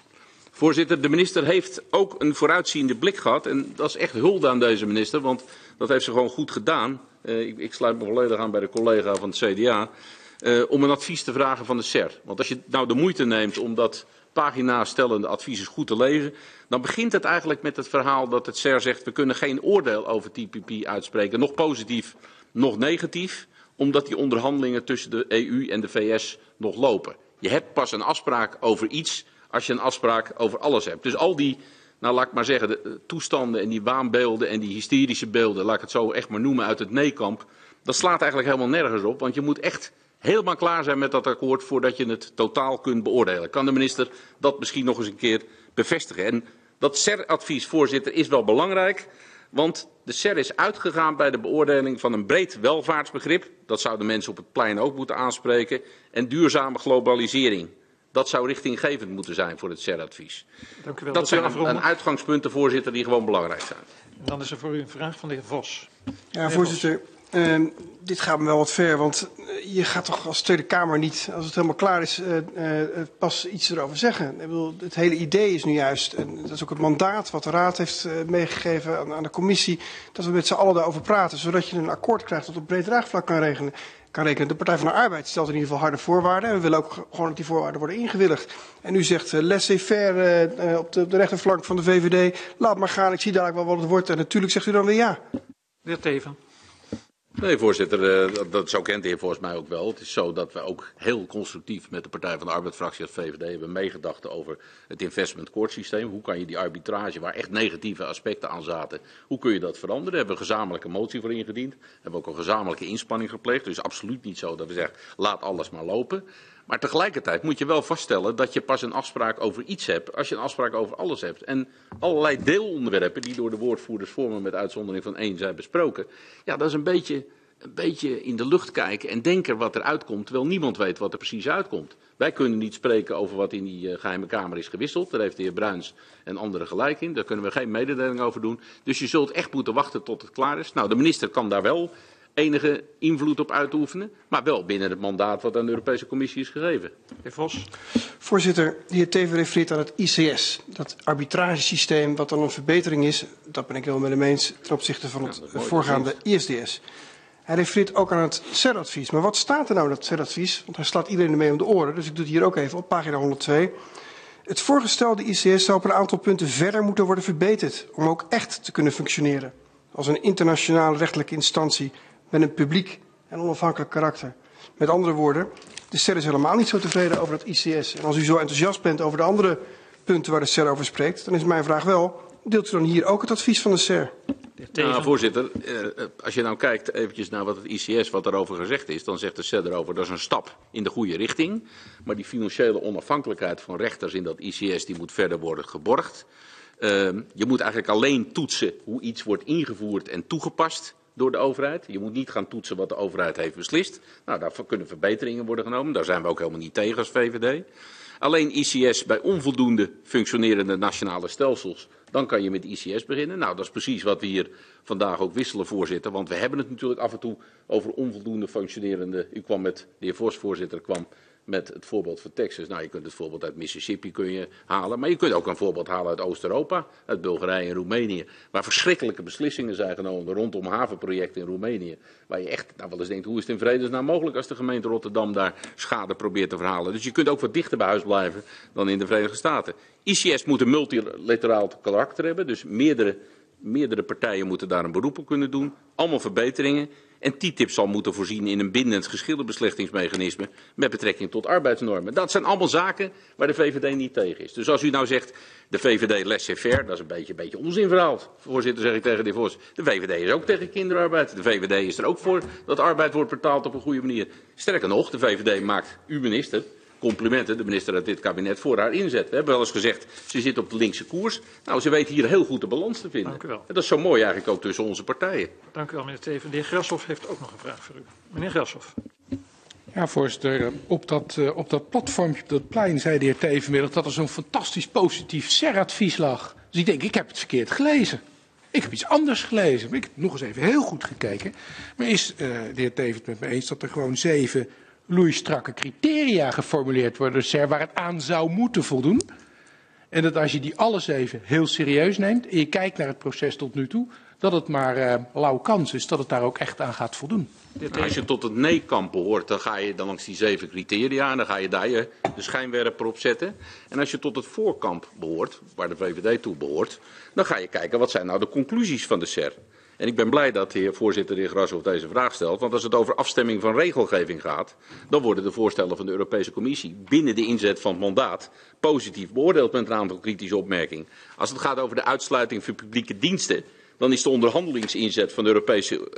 S4: Voorzitter, de minister heeft ook een vooruitziende blik gehad. En dat is echt hulde aan deze minister, want dat heeft ze gewoon goed gedaan. Uh, ik, ik sluit me volledig aan bij de collega van het CDA. Uh, om een advies te vragen van de SER. Want als je nou de moeite neemt om dat pagina stellende advies goed te lezen, dan begint het eigenlijk met het verhaal dat het SER zegt we kunnen geen oordeel over TPP uitspreken, nog positief, nog negatief, omdat die onderhandelingen tussen de EU en de VS nog lopen. Je hebt pas een afspraak over iets als je een afspraak over alles hebt. Dus al die, nou laat ik maar zeggen, de toestanden en die waanbeelden en die hysterische beelden, laat ik het zo echt maar noemen uit het nee-kamp, dat slaat eigenlijk helemaal nergens op, want je moet echt helemaal klaar zijn met dat akkoord voordat je het totaal kunt beoordelen. Kan de minister dat misschien nog eens een keer bevestigen? En dat SER-advies, voorzitter, is wel belangrijk, want de SER is uitgegaan bij de beoordeling van een breed welvaartsbegrip. Dat zouden mensen op het plein ook moeten aanspreken. En duurzame globalisering. Dat zou richtinggevend moeten zijn voor het SER-advies.
S1: Dank u wel.
S4: Dat zijn een, een uitgangspunten, voorzitter, die gewoon belangrijk zijn.
S1: Dan is er voor u een vraag van de heer Vos.
S7: Ja, voorzitter. Uh, dit gaat me wel wat ver, want je gaat toch als Tweede Kamer niet, als het helemaal klaar is, uh, uh, pas iets erover zeggen. Ik bedoel, het hele idee is nu juist, en dat is ook het mandaat wat de Raad heeft uh, meegegeven aan, aan, de commissie, dat we met z'n allen daarover praten, zodat je een akkoord krijgt dat op breed draagvlak kan regelen. Kan rekenen. De Partij van de Arbeid stelt in ieder geval harde voorwaarden. En we willen ook gewoon dat die voorwaarden worden ingewilligd. En u zegt uh, laissez-faire uh, op, de, op de rechterflank van de VVD. Laat maar gaan, ik zie dadelijk wel wat het wordt. En natuurlijk zegt u dan weer ja.
S1: De heer Teven.
S4: Nee, voorzitter, uh, dat, zo kent de heer volgens mij ook wel. Het is zo dat we ook heel constructief met de Partij van de Arbeid-fractie als VVD hebben meegedacht over het investment court systeem. Hoe kan je die arbitrage, waar echt negatieve aspecten aan zaten, hoe kun je dat veranderen? Daar hebben we een gezamenlijke motie voor ingediend. Hebben we ook een gezamenlijke inspanning gepleegd. Dus absoluut niet zo dat we zeggen, laat alles maar lopen. Maar tegelijkertijd moet je wel vaststellen dat je pas een afspraak over iets hebt als je een afspraak over alles hebt. En allerlei deelonderwerpen die door de woordvoerders vormen met uitzondering van één zijn besproken. Ja, dat is een beetje, een beetje in de lucht kijken en denken wat er uitkomt, terwijl niemand weet wat er precies uitkomt. Wij kunnen niet spreken over wat in die uh, geheime kamer is gewisseld. Daar heeft de heer Bruins en anderen gelijk in. Daar kunnen we geen mededeling over doen. Dus je zult echt moeten wachten tot het klaar is. Nou, de minister kan daar wel enige invloed op uitoefenen, maar wel binnen het mandaat wat aan de Europese Commissie is gegeven.
S1: Heer Vos.
S7: Voorzitter, de heer Teven refereert aan het ICS, dat arbitragesysteem wat dan een verbetering is, dat ben ik wel met hem eens ten opzichte van het ja, voorgaande ISDS. Hij refereert ook aan het CER-advies. Maar wat staat er nou in dat CER-advies? Want hij slaat iedereen ermee om de oren, dus ik doe het hier ook even op pagina 102. Het voorgestelde ICS zou op een aantal punten verder moeten worden verbeterd om ook echt te kunnen functioneren als een internationale rechtelijke instantie met een publiek en onafhankelijk karakter. Met andere woorden, de SER is helemaal niet zo tevreden over het ICS. En als u zo enthousiast bent over de andere punten waar de SER over spreekt, dan is mijn vraag wel, deelt u dan hier ook het advies van de SER?
S4: Nou, voorzitter, eh, als je nou kijkt eventjes naar wat het ICS, wat daarover gezegd is, dan zegt de SER erover, dat is een stap in de goede richting. Maar die financiële onafhankelijkheid van rechters in dat ICS, die moet verder worden geborgd. Uh, je moet eigenlijk alleen toetsen hoe iets wordt ingevoerd en toegepast door de overheid. Je moet niet gaan toetsen wat de overheid heeft beslist. Nou, daarvoor kunnen verbeteringen worden genomen. Daar zijn we ook helemaal niet tegen als VVD. Alleen ICS bij onvoldoende functionerende nationale stelsels, dan kan je met ICS beginnen. Nou, dat is precies wat we hier vandaag ook wisselen, voorzitter. Want we hebben het natuurlijk af en toe over onvoldoende functionerende. U kwam met, de heer Vos, voorzitter, kwam met het voorbeeld van Texas. Nou, je kunt het voorbeeld uit Mississippi kun je halen, maar je kunt ook een voorbeeld halen uit Oost-Europa, uit Bulgarije en Roemenië, waar verschrikkelijke beslissingen zijn genomen rondom havenprojecten in Roemenië, waar je echt nou wel eens denkt, hoe is het in vredesnaam mogelijk als de gemeente Rotterdam daar schade probeert te verhalen. Dus je kunt ook wat dichter bij huis blijven dan in de Verenigde Staten. ICS moet een multilateraal karakter hebben, dus meerdere, meerdere partijen moeten daar een beroep op kunnen doen, allemaal verbeteringen. En TTIP zal moeten voorzien in een bindend geschillenbeslechtingsmechanisme met betrekking tot arbeidsnormen. Dat zijn allemaal zaken waar de VVD niet tegen is. Dus als u nou zegt, de VVD laissez-faire, dat is een beetje, een beetje. Voorzitter, zeg ik tegen de heer Vos. De VVD is ook tegen kinderarbeid. De VVD is er ook voor dat arbeid wordt betaald op een goede manier. Sterker nog, de VVD maakt uw minister complimenten, de minister uit dit kabinet, voor haar inzet. We hebben wel eens gezegd, ze zit op de linkse koers. Nou, ze weet hier heel goed de balans te vinden.
S1: Dank u wel.
S4: En dat is zo mooi eigenlijk ook tussen onze partijen.
S1: Dank u wel, meneer Teven. De heer Grashoff heeft ook nog een vraag voor u. Meneer Grashoff.
S8: Ja, voorzitter. Op dat, uh, op dat platformpje op dat plein zei de heer Tevenmiddag dat er zo'n fantastisch positief SER-advies lag. Dus ik denk, ik heb het verkeerd gelezen. Ik heb iets anders gelezen. Maar ik heb nog eens even heel goed gekeken. Maar is uh, de heer Teven het met me eens dat er gewoon zeven loeistrakke criteria geformuleerd worden door CER waar het aan zou moeten voldoen. En dat als je die alles even heel serieus neemt en je kijkt naar het proces tot nu toe, dat het maar uh, lauw kans is dat het daar ook echt aan gaat voldoen.
S4: Als je tot het nee-kamp behoort, dan ga je dan langs die zeven criteria en dan ga je daar je de schijnwerper op zetten. En als je tot het voorkamp behoort, waar de VVD toe behoort, dan ga je kijken wat zijn nou de conclusies van de CER. En ik ben blij dat de heer voorzitter, de deze vraag stelt. Want als het over afstemming van regelgeving gaat, dan worden de voorstellen van de Europese Commissie binnen de inzet van het mandaat positief beoordeeld met een aantal kritische opmerkingen. Als het gaat over de uitsluiting van publieke diensten, dan is de onderhandelingsinzet van de Europese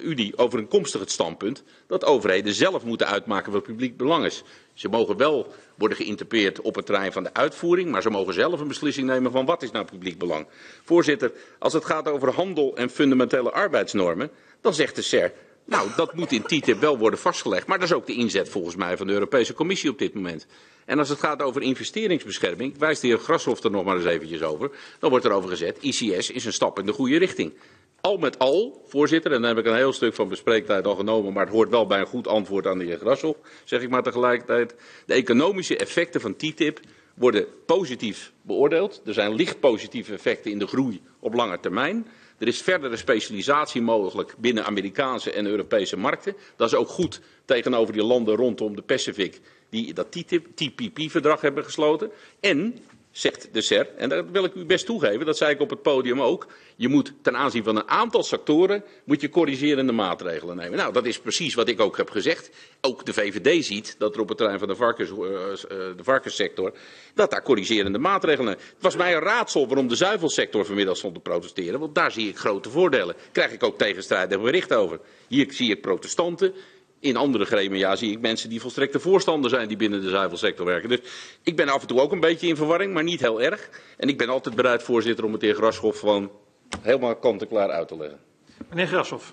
S4: uh, Unie overeenkomstig het standpunt dat overheden zelf moeten uitmaken wat publiek belang is. Ze mogen wel worden geïnterpreteerd op het terrein van de uitvoering, maar ze mogen zelf een beslissing nemen van wat is nou publiek belang. Voorzitter, als het gaat over handel en fundamentele arbeidsnormen, dan zegt de SER, nou dat moet in TTIP wel worden vastgelegd, maar dat is ook de inzet volgens mij van de Europese Commissie op dit moment. En als het gaat over investeringsbescherming, wijst de heer Grashoff er nog maar eens eventjes over, dan wordt er over gezet, ICS is een stap in de goede richting. Al met al, voorzitter, en dan heb ik een heel stuk van bespreektijd al genomen, maar het hoort wel bij een goed antwoord aan de heer Grashoff, zeg ik maar tegelijkertijd. De economische effecten van TTIP worden positief beoordeeld. Er zijn licht positieve effecten in de groei op lange termijn. Er is verdere specialisatie mogelijk binnen Amerikaanse en Europese markten. Dat is ook goed tegenover die landen rondom de Pacific die dat TPP-verdrag hebben gesloten. En zegt de SER, en dat wil ik u best toegeven, dat zei ik op het podium ook. Je moet ten aanzien van een aantal sectoren moet je corrigerende maatregelen nemen. Nou, dat is precies wat ik ook heb gezegd. Ook de VVD ziet dat er op het terrein van de, varkens, uh, de varkenssector, dat daar corrigerende maatregelen. Het was mij een raadsel waarom de zuivelsector vanmiddag stond te protesteren, want daar zie ik grote voordelen. Krijg ik ook tegenstrijdige bericht over. Hier zie ik protestanten, in andere gremia zie ik mensen die volstrekte voorstander zijn die binnen de zuivelsector werken. Dus ik ben af en toe ook een beetje in verwarring, maar niet heel erg. En ik ben altijd bereid, voorzitter, om het heer Grashoff gewoon helemaal kant-en-klaar uit te leggen.
S1: Meneer Grashoff.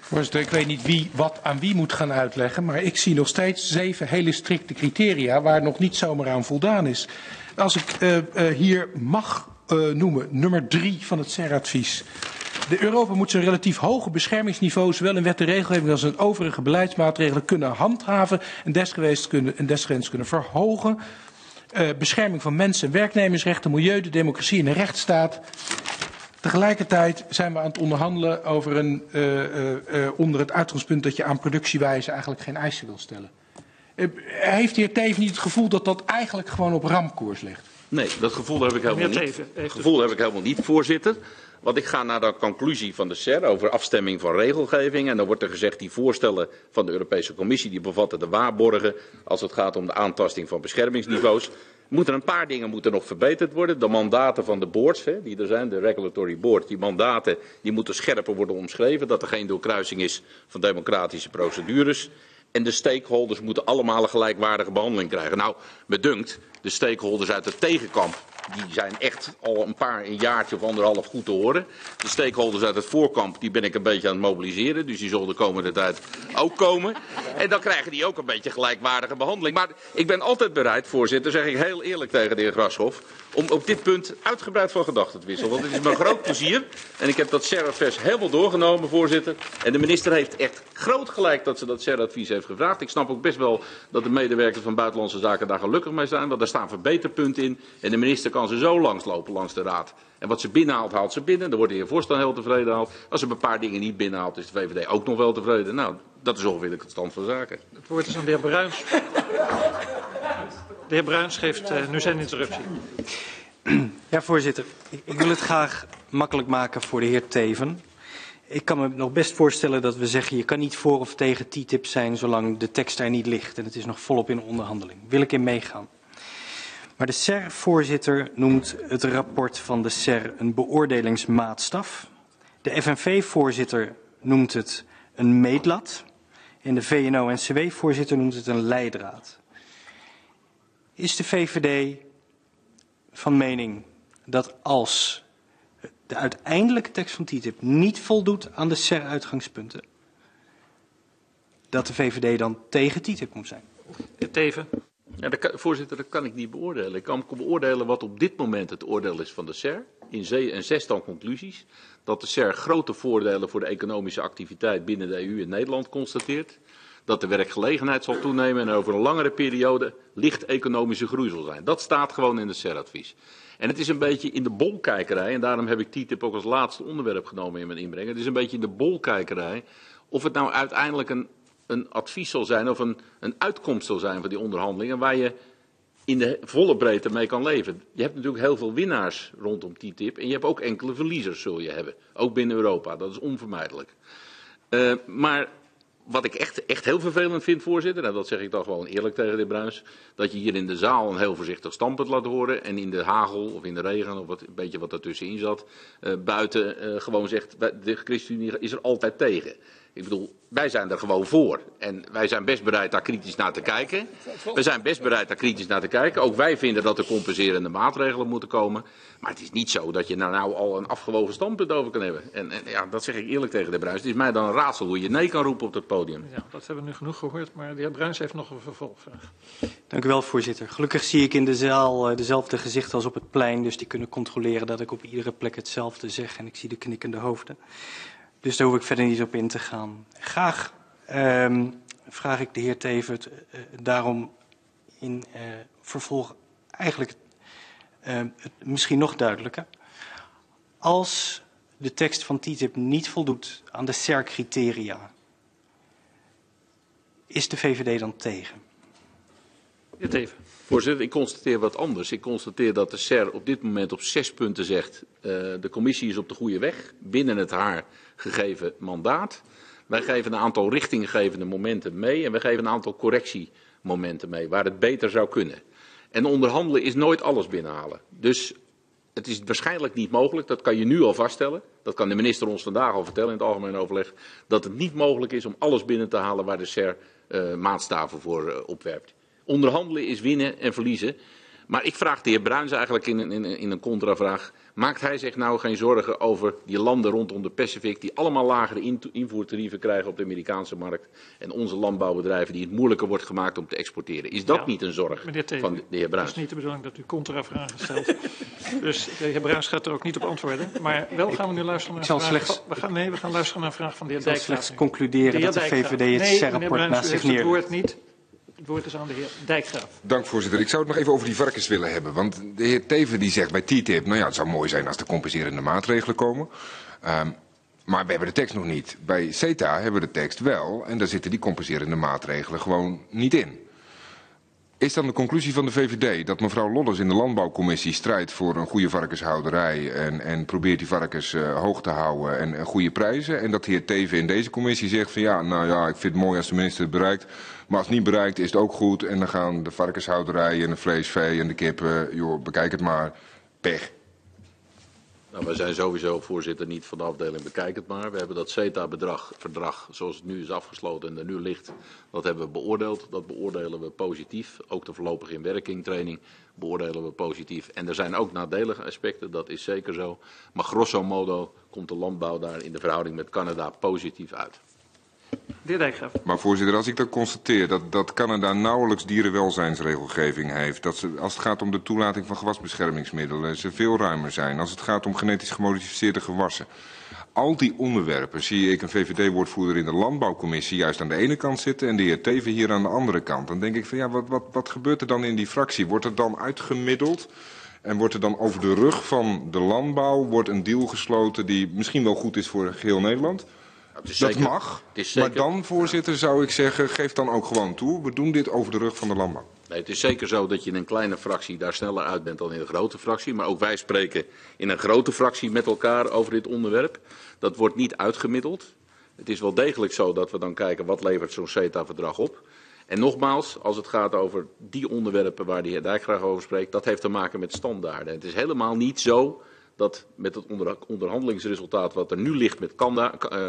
S8: Voorzitter, ik weet niet wie wat aan wie moet gaan uitleggen, maar ik zie nog steeds zeven hele strikte criteria waar nog niet zomaar aan voldaan is. Als ik uh, uh, hier mag uh, noemen, nummer drie van het CER-advies. De Europa moet zijn relatief hoge beschermingsniveau zowel in wet en regelgeving als in overige beleidsmaatregelen kunnen handhaven en desgewenst kunnen, en desgewenst kunnen verhogen. Uh, bescherming van mensen en werknemersrechten, milieu, de democratie en de rechtsstaat. Tegelijkertijd zijn we aan het onderhandelen over een, uh, uh, uh, onder het uitgangspunt dat je aan productiewijze eigenlijk geen eisen wil stellen. heeft de heer Teven niet het gevoel dat dat eigenlijk gewoon op ramkoers ligt?
S4: Nee, dat gevoel heb ik helemaal niet. Dat gevoel heb ik helemaal niet, voorzitter. Want ik ga naar de conclusie van de SER over afstemming van regelgeving. En dan wordt er gezegd, die voorstellen van de Europese Commissie, die bevatten de waarborgen als het gaat om de aantasting van beschermingsniveaus. Moeten een paar dingen moeten nog verbeterd worden. De mandaten van de boards, hè, die er zijn, de regulatory board, die mandaten die moeten scherper worden omschreven. Dat er geen doorkruising is van democratische procedures. En de stakeholders moeten allemaal een gelijkwaardige behandeling krijgen. Nou, me dunkt, de stakeholders uit het tegenkamp die zijn echt al een paar, een jaartje of anderhalf goed te horen. De stakeholders uit het voorkamp, die ben ik een beetje aan het mobiliseren. Dus die zullen de komende tijd ook komen. En dan krijgen die ook een beetje gelijkwaardige behandeling. Maar ik ben altijd bereid, voorzitter, zeg ik heel eerlijk tegen de heer Grashoff, om op dit punt uitgebreid van gedachten te wisselen. Want het is een groot plezier. En ik heb dat SER-advies helemaal doorgenomen, voorzitter. En de minister heeft echt groot gelijk dat ze dat SER-advies heeft gevraagd. Ik snap ook best wel dat de medewerkers van Buitenlandse Zaken daar gelukkig mee zijn. Want daar staan verbeterpunten in. En de minister kan ze zo langslopen langs de raad. En wat ze binnenhaalt, haalt ze binnen. Dan wordt de heer Voorstel heel tevreden haalt. Als ze een paar dingen niet binnenhaalt, is de VVD ook nog wel tevreden. Nou, dat is ongeveer de stand van zaken.
S1: Het woord is aan de heer Bruins. De heer Bruins geeft uh, nu zijn interruptie.
S3: Ja, voorzitter. Ik, ik wil het graag makkelijk maken voor de heer Teven. Ik kan me nog best voorstellen dat we zeggen, je kan niet voor of tegen TTIP zijn zolang de tekst er niet ligt en het is nog volop in onderhandeling. Wil ik in meegaan. Maar de SER-voorzitter noemt het rapport van de SER een beoordelingsmaatstaf. De FNV-voorzitter noemt het een meetlat. En de VNO-NCW-voorzitter noemt het een leidraad. Is de VVD van mening dat als de uiteindelijke tekst van TTIP niet voldoet aan de SER-uitgangspunten, dat de VVD dan tegen TTIP moet zijn?
S1: Teven.
S4: Ja, voorzitter, dat kan ik niet beoordelen. Ik kan beoordelen wat op dit moment het oordeel is van de SER. In een zestal conclusies. Dat de SER grote voordelen voor de economische activiteit binnen de EU en Nederland constateert. Dat de werkgelegenheid zal toenemen en over een langere periode licht economische groei zal zijn. Dat staat gewoon in het SER-advies. En het is een beetje in de bolkijkerij, en daarom heb ik TTIP ook als laatste onderwerp genomen in mijn inbreng. Het is een beetje in de bolkijkerij of het nou uiteindelijk een een advies zal zijn of een, een uitkomst zal zijn van die onderhandelingen waar je in de volle breedte mee kan leven. Je hebt natuurlijk heel veel winnaars rondom TTIP en je hebt ook enkele verliezers zul je hebben. Ook binnen Europa, dat is onvermijdelijk. Uh, maar wat ik echt, echt heel vervelend vind, voorzitter, en dat zeg ik dan gewoon eerlijk tegen de heer Bruins, dat je hier in de zaal een heel voorzichtig standpunt laat horen en in de hagel of in de regen of wat, een beetje wat ertussenin zat, uh, buiten uh, gewoon zegt, de ChristenUnie is er altijd tegen. Ik bedoel, wij zijn er gewoon voor. En wij zijn best bereid daar kritisch naar te kijken. We zijn best bereid daar kritisch naar te kijken. Ook wij vinden dat er compenserende maatregelen moeten komen. Maar het is niet zo dat je daar nou al een afgewogen standpunt over kan hebben. En, en ja, dat zeg ik eerlijk tegen de Bruins. Het is mij dan een raadsel hoe je nee kan roepen op dat podium.
S1: Ja, dat hebben we nu genoeg gehoord. Maar de heer Bruins heeft nog een vervolgvraag.
S3: Dank u wel, voorzitter. Gelukkig zie ik in de zaal dezelfde gezichten als op het plein. Dus die kunnen controleren dat ik op iedere plek hetzelfde zeg. En ik zie de knikkende hoofden. Dus daar hoef ik verder niet op in te gaan. Graag um, vraag ik de heer Tevert uh, daarom in uh, vervolg eigenlijk uh, het misschien nog duidelijker. Als de tekst van TTIP niet voldoet aan de CER-criteria, is de VVD dan tegen?
S1: Heer Teven.
S4: Voorzitter, ik constateer wat anders. Ik constateer dat de SER op dit moment op zes punten zegt... Uh, de commissie is op de goede weg binnen het haar gegeven mandaat. Wij geven een aantal richtinggevende momenten mee en we geven een aantal correctiemomenten mee waar het beter zou kunnen. En onderhandelen is nooit alles binnenhalen. Dus het is waarschijnlijk niet mogelijk, dat kan je nu al vaststellen. Dat kan de minister ons vandaag al vertellen in het algemeen overleg. Dat het niet mogelijk is om alles binnen te halen waar de SER uh, maatstaven voor uh, opwerpt. Onderhandelen is winnen en verliezen. Maar ik vraag de heer Bruins eigenlijk in, in, in een contravraag. Maakt hij zich nou geen zorgen over die landen rondom de Pacific die allemaal lagere invoertarieven krijgen op de Amerikaanse markt en onze landbouwbedrijven die het moeilijker wordt gemaakt om te exporteren? Is dat ja, niet een zorg van de heer Bruins?
S1: Het is niet de bedoeling dat u contravragen stelt. dus de heer Bruins gaat er ook niet op antwoorden. Maar wel gaan we nu luisteren naar een vraag.
S3: Slechts,
S1: we gaan, nee, we gaan luisteren naar een vraag van de heer
S3: Ik zal slechts concluderen dat de VVD het CER-rapport naast zich neer...
S1: het woord niet. Het woord is aan de heer Dijkgraaf.
S5: Dank voorzitter. Ik zou het nog even over die varkens willen hebben. Want de heer Teven die zegt bij TTIP, nou ja, het zou mooi zijn als er compenserende maatregelen komen. Um, maar we hebben de tekst nog niet. Bij CETA hebben we de tekst wel en daar zitten die compenserende maatregelen gewoon niet in. Is dan de conclusie van de VVD dat mevrouw Loddes in de landbouwcommissie strijdt voor een goede varkenshouderij en, en probeert die varkens uh, hoog te houden en, en goede prijzen? En dat de heer Teven in deze commissie zegt van ja, nou ja, ik vind het mooi als de minister het bereikt. Maar als het niet bereikt is het ook goed en dan gaan de varkenshouderij en de vleesvee en de kippen, joh, bekijk het maar, pech.
S4: Nou, wij zijn sowieso, voorzitter, niet van de afdeling bekijk het maar. We hebben dat CETA-verdrag, zoals het nu is afgesloten en er nu ligt, dat hebben we beoordeeld. Dat beoordelen we positief. Ook de voorlopige inwerkingtraining beoordelen we positief. En er zijn ook nadelige aspecten, dat is zeker zo. Maar grosso modo komt de landbouw daar in de verhouding met Canada positief uit.
S5: Maar voorzitter, als ik dan constateer dat, dat Canada nauwelijks dierenwelzijnsregelgeving heeft, dat ze, als het gaat om de toelating van gewasbeschermingsmiddelen, ze veel ruimer zijn, als het gaat om genetisch gemodificeerde gewassen. Al die onderwerpen zie ik een VVD-woordvoerder in de landbouwcommissie juist aan de ene kant zitten en de heer Teven hier aan de andere kant. Dan denk ik van ja, wat, wat, wat gebeurt er dan in die fractie? Wordt er dan uitgemiddeld? En wordt er dan over de rug van de landbouw wordt een deal gesloten die misschien wel goed is voor geheel Nederland? Dat zeker, mag, maar dan, voorzitter, zou ik zeggen, geef dan ook gewoon toe. We doen dit over de rug van de landbouw.
S4: Nee, het is zeker zo dat je in een kleine fractie daar sneller uit bent dan in een grote fractie. Maar ook wij spreken in een grote fractie met elkaar over dit onderwerp. Dat wordt niet uitgemiddeld. Het is wel degelijk zo dat we dan kijken wat levert zo'n CETA-verdrag op. En nogmaals, als het gaat over die onderwerpen waar de heer Dijk graag over spreekt, dat heeft te maken met standaarden. Het is helemaal niet zo dat met het onderhandelingsresultaat wat er nu ligt met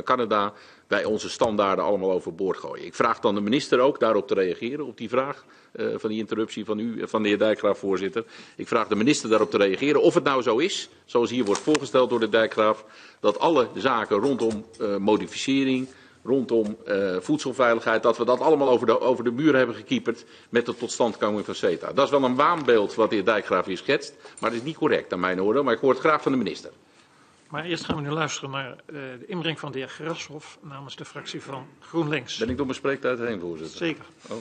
S4: Canada, wij onze standaarden allemaal overboord gooien. Ik vraag dan de minister ook daarop te reageren, op die vraag uh, van die interruptie van u, van de heer Dijkgraaf, voorzitter. Ik vraag de minister daarop te reageren of het nou zo is, zoals hier wordt voorgesteld door de Dijkgraaf, dat alle zaken rondom modificering, rondom uh, voedselveiligheid, dat we dat allemaal over de, over de muur hebben gekieperd met de totstandkoming van CETA. Dat is wel een waanbeeld wat de heer Dijkgraaf hier schetst, maar dat is niet correct aan mijn oordeel, maar ik hoor het graag van de minister.
S1: Maar eerst gaan we nu luisteren naar uh, de inbreng van de heer Grashoff namens de fractie van GroenLinks.
S4: Ben ik door mijn spreektijd heen, voorzitter?
S1: Zeker.
S4: Oh.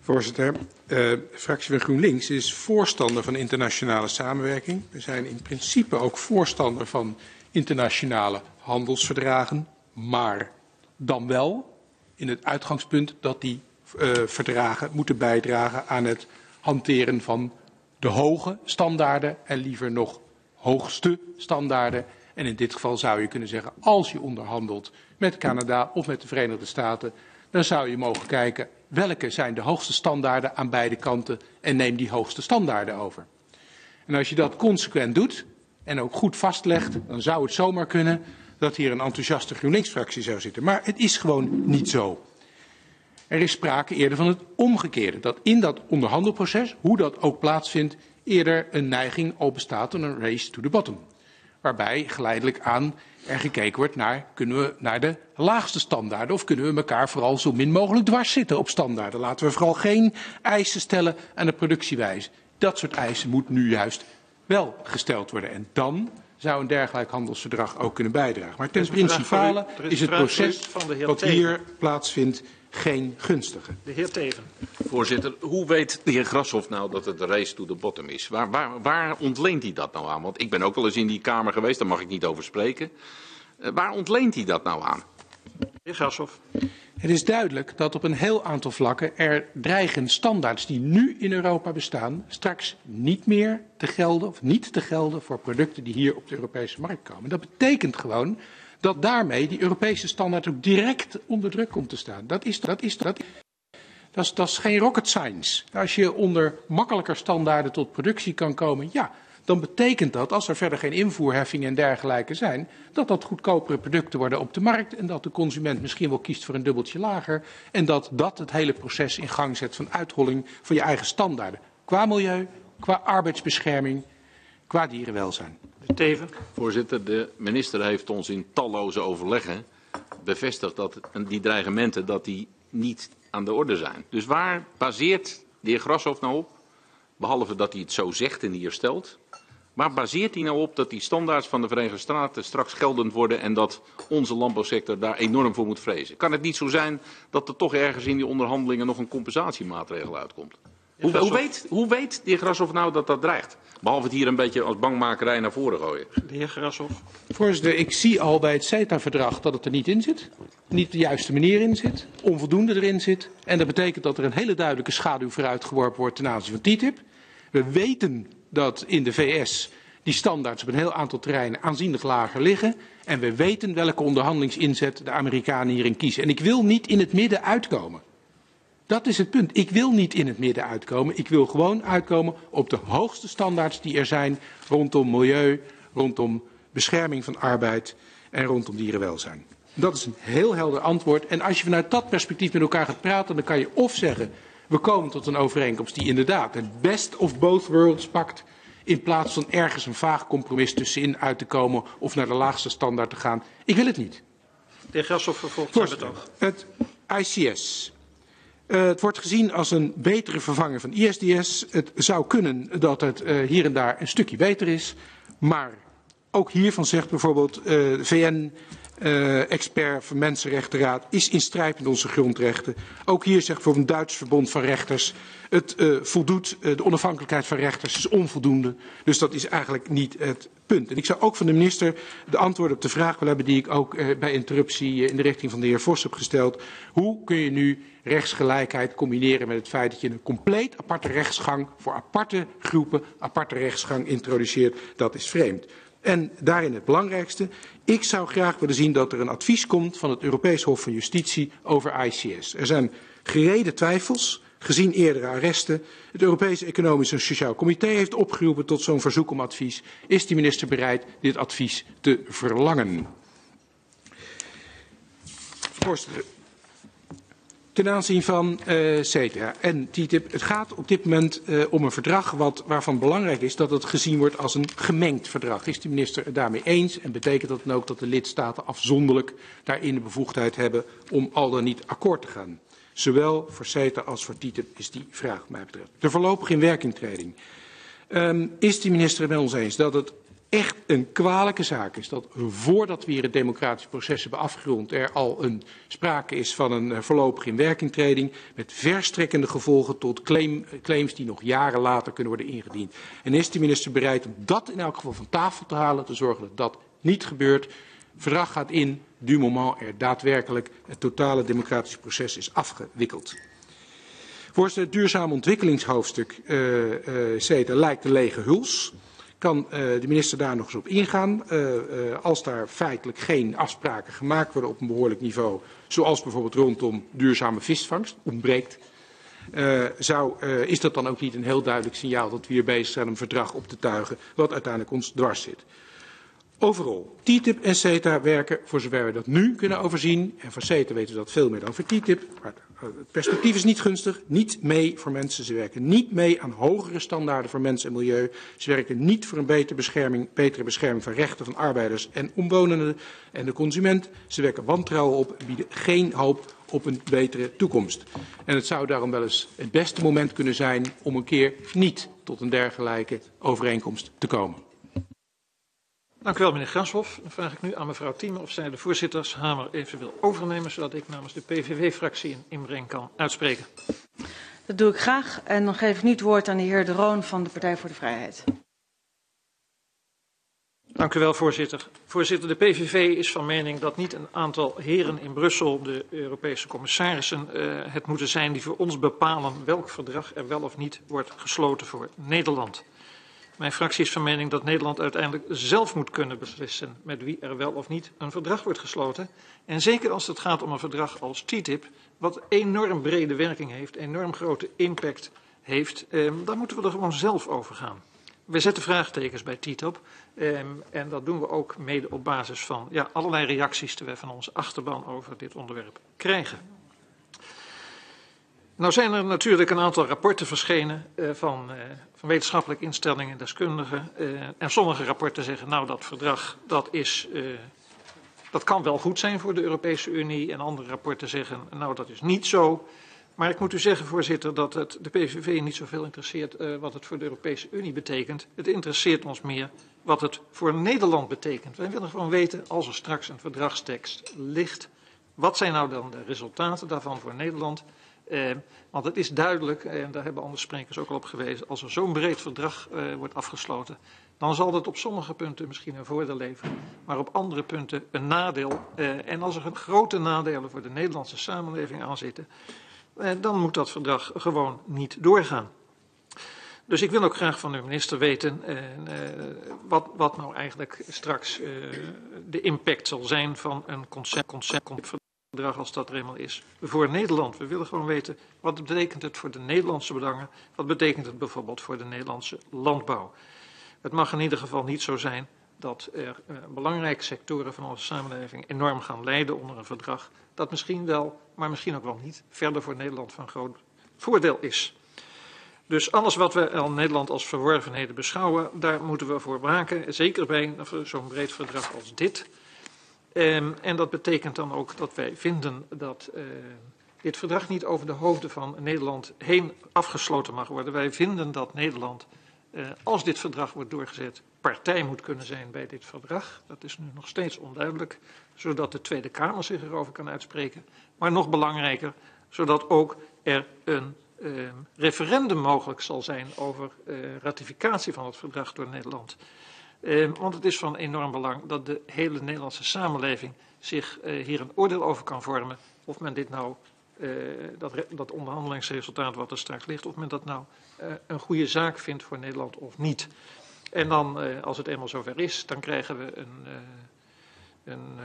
S8: Voorzitter, uh, de fractie van GroenLinks is voorstander van internationale samenwerking. We zijn in principe ook voorstander van internationale handelsverdragen, maar dan wel in het uitgangspunt dat die uh, verdragen moeten bijdragen aan het hanteren van de hoge standaarden en liever nog hoogste standaarden. En in dit geval zou je kunnen zeggen, als je onderhandelt met Canada of met de Verenigde Staten, dan zou je mogen kijken welke zijn de hoogste standaarden aan beide kanten en neem die hoogste standaarden over. En als je dat consequent doet, en ook goed vastlegt, dan zou het zomaar kunnen dat hier een enthousiaste GroenLinks-fractie zou zitten. Maar het is gewoon niet zo. Er is sprake eerder van het omgekeerde. Dat in dat onderhandelproces, hoe dat ook plaatsvindt, eerder een neiging al bestaat tot een race to the bottom. Waarbij geleidelijk aan er gekeken wordt naar, kunnen we naar de laagste standaarden of kunnen we elkaar vooral zo min mogelijk dwars zitten op standaarden. Laten we vooral geen eisen stellen aan de productiewijze. Dat soort eisen moet nu juist wel gesteld worden. En dan zou een dergelijk handelsverdrag ook kunnen bijdragen. Maar ten principale is het proces wat hier plaatsvindt geen gunstige.
S1: De heer Teven.
S4: Voorzitter, hoe weet de heer Grashoff nou dat het de race to the bottom is? Waar, waar, waar ontleent hij dat nou aan? Want ik ben ook wel eens in die Kamer geweest, daar mag ik niet over spreken. Uh, waar ontleent hij dat nou aan?
S8: Het is duidelijk dat op een heel aantal vlakken er dreigen standaards die nu in Europa bestaan, straks niet meer te gelden of niet te gelden voor producten die hier op de Europese markt komen. Dat betekent gewoon dat daarmee die Europese standaard ook direct onder druk komt te staan. Dat is, dat is, dat dat is, dat is geen rocket science. Als je onder makkelijker standaarden tot productie kan komen, ja, dan betekent dat, als er verder geen invoerheffingen en dergelijke zijn, dat dat goedkopere producten worden op de markt en dat de consument misschien wel kiest voor een dubbeltje lager en dat dat het hele proces in gang zet van uitholling van je eigen standaarden. Qua milieu, qua arbeidsbescherming, qua dierenwelzijn.
S1: Teven.
S4: Voorzitter, de minister heeft ons in talloze overleggen bevestigd dat die dreigementen dat die niet aan de orde zijn. Dus waar baseert de heer Grashoff nou op? Behalve dat hij het zo zegt en hier stelt. Waar baseert hij nou op dat die standaards van de Verenigde Staten straks geldend worden en dat onze landbouwsector daar enorm voor moet vrezen? Kan het niet zo zijn dat er toch ergens in die onderhandelingen nog een compensatiemaatregel uitkomt? Hoe, hoe, weet, hoe weet de heer Grashoff nou dat dat dreigt? Behalve het hier een beetje als bangmakerij naar voren gooien.
S1: De heer Grashoff.
S8: Voorzitter, ik zie al bij het CETA-verdrag dat het er niet in zit. Niet op de juiste manier in zit. Onvoldoende erin zit. En dat betekent dat er een hele duidelijke schaduw vooruit geworpen wordt ten aanzien van TTIP. We weten dat in de VS die standaards op een heel aantal terreinen aanzienlijk lager liggen. En we weten welke onderhandelingsinzet de Amerikanen hierin kiezen. En ik wil niet in het midden uitkomen. Dat is het punt. Ik wil niet in het midden uitkomen. Ik wil gewoon uitkomen op de hoogste standaards die er zijn rondom milieu, rondom bescherming van arbeid en rondom dierenwelzijn. Dat is een heel helder antwoord. En als je vanuit dat perspectief met elkaar gaat praten, dan kan je of zeggen, we komen tot een overeenkomst die inderdaad het best of both worlds pakt, in plaats van ergens een vaag compromis tussenin uit te komen of naar de laagste standaard te gaan. Ik wil het niet.
S1: De heer Grashoff vervolgt
S8: Voorzitter,
S1: betoog.
S8: het ICS. Uh, het wordt gezien als een betere vervanger van ISDS. Het zou kunnen dat het uh, hier en daar een stukje beter is. Maar ook hiervan zegt bijvoorbeeld uh, de VN uh, expert van Mensenrechtenraad is in strijd met onze grondrechten. Ook hier zegt bijvoorbeeld een Duits verbond van rechters. Het uh, voldoet, uh, de onafhankelijkheid van rechters is onvoldoende. Dus dat is eigenlijk niet het punt. En ik zou ook van de minister de antwoord op de vraag willen hebben die ik ook bij interruptie in de richting van de heer Vos heb gesteld. Hoe kun je nu rechtsgelijkheid combineren met het feit dat je een compleet aparte rechtsgang voor aparte groepen, aparte rechtsgang introduceert? Dat is vreemd. En daarin het belangrijkste. Ik zou graag willen zien dat er een advies komt van het Europees Hof van Justitie over ICS. Er zijn gereden twijfels, gezien eerdere arresten. Het Europese Economisch en Sociaal Comité heeft opgeroepen tot zo'n verzoek om advies. Is de minister bereid dit advies te verlangen? Voorzitter, ten aanzien van uh, CETA en TTIP. Het gaat op dit moment uh, om een verdrag wat, waarvan belangrijk is dat het gezien wordt als een gemengd verdrag. Is de minister het daarmee eens en betekent dat dan ook dat de lidstaten afzonderlijk daarin de bevoegdheid hebben om al dan niet akkoord te gaan? Zowel voor CETA als voor TTIP is die vraag mij betreft. De voorlopige inwerkingtreding. Um, is de minister het met ons eens dat het echt een kwalijke zaak is dat voordat we hier het democratisch proces hebben afgerond er al een sprake is van een uh, voorlopige inwerkingtreding met verstrekkende gevolgen tot claim, claims die nog jaren later kunnen worden ingediend. En is de minister bereid om dat in elk geval van tafel te halen, te zorgen dat dat niet gebeurt? Verdrag gaat in, du moment er daadwerkelijk het totale democratische proces is afgewikkeld. Voorzitter, het duurzaam ontwikkelingshoofdstuk uh, lijkt een lege huls kan uh, de minister daar nog eens op ingaan. Uh, uh, als daar feitelijk geen afspraken gemaakt worden op een behoorlijk niveau, zoals bijvoorbeeld rondom duurzame visvangst, ontbreekt, zou, is dat dan ook niet een heel duidelijk signaal dat we hier bezig zijn om verdrag op te tuigen, wat uiteindelijk ons dwars zit. Overal, TTIP en CETA werken, voor zover we dat nu kunnen overzien, en voor CETA weten we dat veel meer dan voor TTIP, maar het perspectief is niet gunstig, niet mee voor mensen. Ze werken niet mee aan hogere standaarden voor mensen en milieu. Ze werken niet voor een betere bescherming, betere bescherming van rechten van arbeiders en omwonenden en de consument. Ze werken wantrouwen op en bieden geen hoop op een betere toekomst. En het zou daarom wel eens het beste moment kunnen zijn om een keer niet tot een dergelijke overeenkomst te komen.
S1: Dank u wel, meneer Grashoff. Dan vraag ik nu aan mevrouw Thieme of zij de voorzittershamer even wil overnemen, zodat ik namens de PVV-fractie een inbreng kan uitspreken.
S2: Dat doe ik graag. En dan geef ik nu het woord aan de heer De Roon van de Partij voor de Vrijheid.
S1: Dank u wel, voorzitter. Voorzitter, de PVV is van mening dat niet een aantal heren in Brussel, de Europese commissarissen, uh, het moeten zijn die voor ons bepalen welk verdrag er wel of niet wordt gesloten voor Nederland. Mijn fractie is van mening dat Nederland uiteindelijk zelf moet kunnen beslissen met wie er wel of niet een verdrag wordt gesloten. En zeker als het gaat om een verdrag als TTIP, wat enorm brede werking heeft, enorm grote impact heeft, eh, dan moeten we er gewoon zelf over gaan. We zetten vraagtekens bij TTIP eh, en dat doen we ook mede op basis van ja, allerlei reacties die we van onze achterban over dit onderwerp krijgen. Nou zijn er natuurlijk een aantal rapporten verschenen uh, van, uh, van wetenschappelijke instellingen en deskundigen. Uh, en sommige rapporten zeggen, nou dat verdrag dat is, dat kan wel goed zijn voor de Europese Unie. En andere rapporten zeggen, nou dat is niet zo. Maar ik moet u zeggen, voorzitter, dat het de PVV niet zoveel interesseert wat het voor de Europese Unie betekent. Het interesseert ons meer wat het voor Nederland betekent. Wij willen gewoon weten, als er straks een verdragstekst ligt, wat zijn nou dan de resultaten daarvan voor Nederland? Eh, want het is duidelijk, en daar hebben andere sprekers ook al op gewezen, als er zo'n breed verdrag eh, wordt afgesloten, dan zal dat op sommige punten misschien een voordeel leveren, maar op andere punten een nadeel. Eh, en als er grote nadelen voor de Nederlandse samenleving aan zitten, eh, dan moet dat verdrag gewoon niet doorgaan. Dus ik wil ook graag van de minister weten uh, wat, wat, nou eigenlijk straks de impact zal zijn van een concept, concept, verdrag als dat er eenmaal is voor Nederland. We willen gewoon weten wat betekent het voor de Nederlandse belangen, wat betekent het bijvoorbeeld voor de Nederlandse landbouw. Het mag in ieder geval niet zo zijn dat er uh, belangrijke sectoren van onze samenleving enorm gaan lijden onder een verdrag dat misschien wel, maar misschien ook wel niet, verder voor Nederland van groot voordeel is. Dus alles wat we in Nederland als verworvenheden beschouwen, daar moeten we voor waken. Zeker bij zo'n breed verdrag als dit. Um, en dat betekent dan ook dat wij vinden dat uh, dit verdrag niet over de hoofden van Nederland heen afgesloten mag worden. Wij vinden dat Nederland, uh, als dit verdrag wordt doorgezet, partij moet kunnen zijn bij dit verdrag. Dat is nu nog steeds onduidelijk, zodat de Tweede Kamer zich erover kan uitspreken. Maar nog belangrijker, zodat ook er een uh, referendum mogelijk zal zijn over uh, ratificatie van het verdrag door Nederland. Uh, want het is van enorm belang dat de hele Nederlandse samenleving zich uh, hier een oordeel over kan vormen. Of men dit nou, uh, dat, dat onderhandelingsresultaat wat er straks ligt, of men dat nou een goede zaak vindt voor Nederland of niet. En dan, als het eenmaal zover is, dan krijgen we een, een,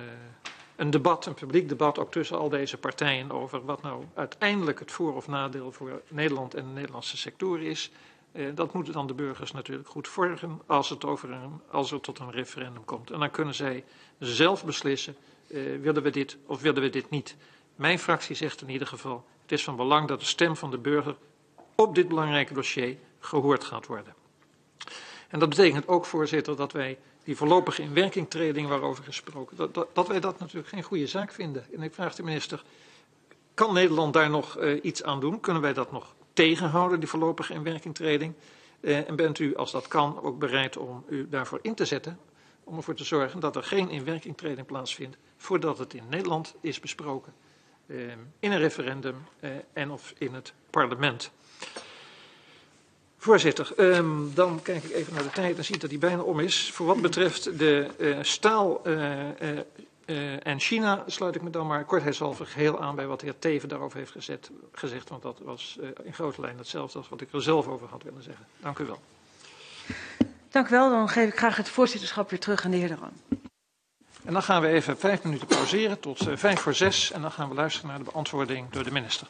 S1: een debat, een publiek debat ook tussen al deze partijen over wat nou uiteindelijk het voor- of nadeel voor Nederland en de Nederlandse sectoren is. Uh, dat moeten dan de burgers natuurlijk goed volgen als het, over een, als het tot een referendum komt. En dan kunnen zij zelf beslissen, uh, willen we dit of willen we dit niet. Mijn fractie zegt in ieder geval, het is van belang dat de stem van de burger op dit belangrijke dossier gehoord gaat worden. En dat betekent ook, voorzitter, dat wij die voorlopige inwerkingtreding waarover gesproken, dat, dat, dat wij dat natuurlijk geen goede zaak vinden. En ik vraag de minister, kan Nederland daar nog uh, iets aan doen? Kunnen wij dat nog tegenhouden, die voorlopige inwerkingtreding? Uh, en bent u, als dat kan, ook bereid om u daarvoor in te zetten? Om ervoor te zorgen dat er geen inwerkingtreding plaatsvindt voordat het in Nederland is besproken. Uh, in een referendum uh, en of in het parlement. Voorzitter, um, dan kijk ik even naar de tijd en zie dat die bijna om is. Voor wat betreft de staal uh, en China sluit ik me dan maar kortheidshalve geheel aan bij wat de heer Teven daarover heeft gezet, gezegd. Want dat was uh, in grote lijn hetzelfde als wat ik er zelf over had willen zeggen. Dank u wel.
S2: Dank u wel. Dan geef ik graag het voorzitterschap weer terug aan de heer De Roon.
S1: En dan gaan we even vijf minuten pauzeren tot uh, vijf voor zes. En dan gaan we luisteren naar de beantwoording door de minister.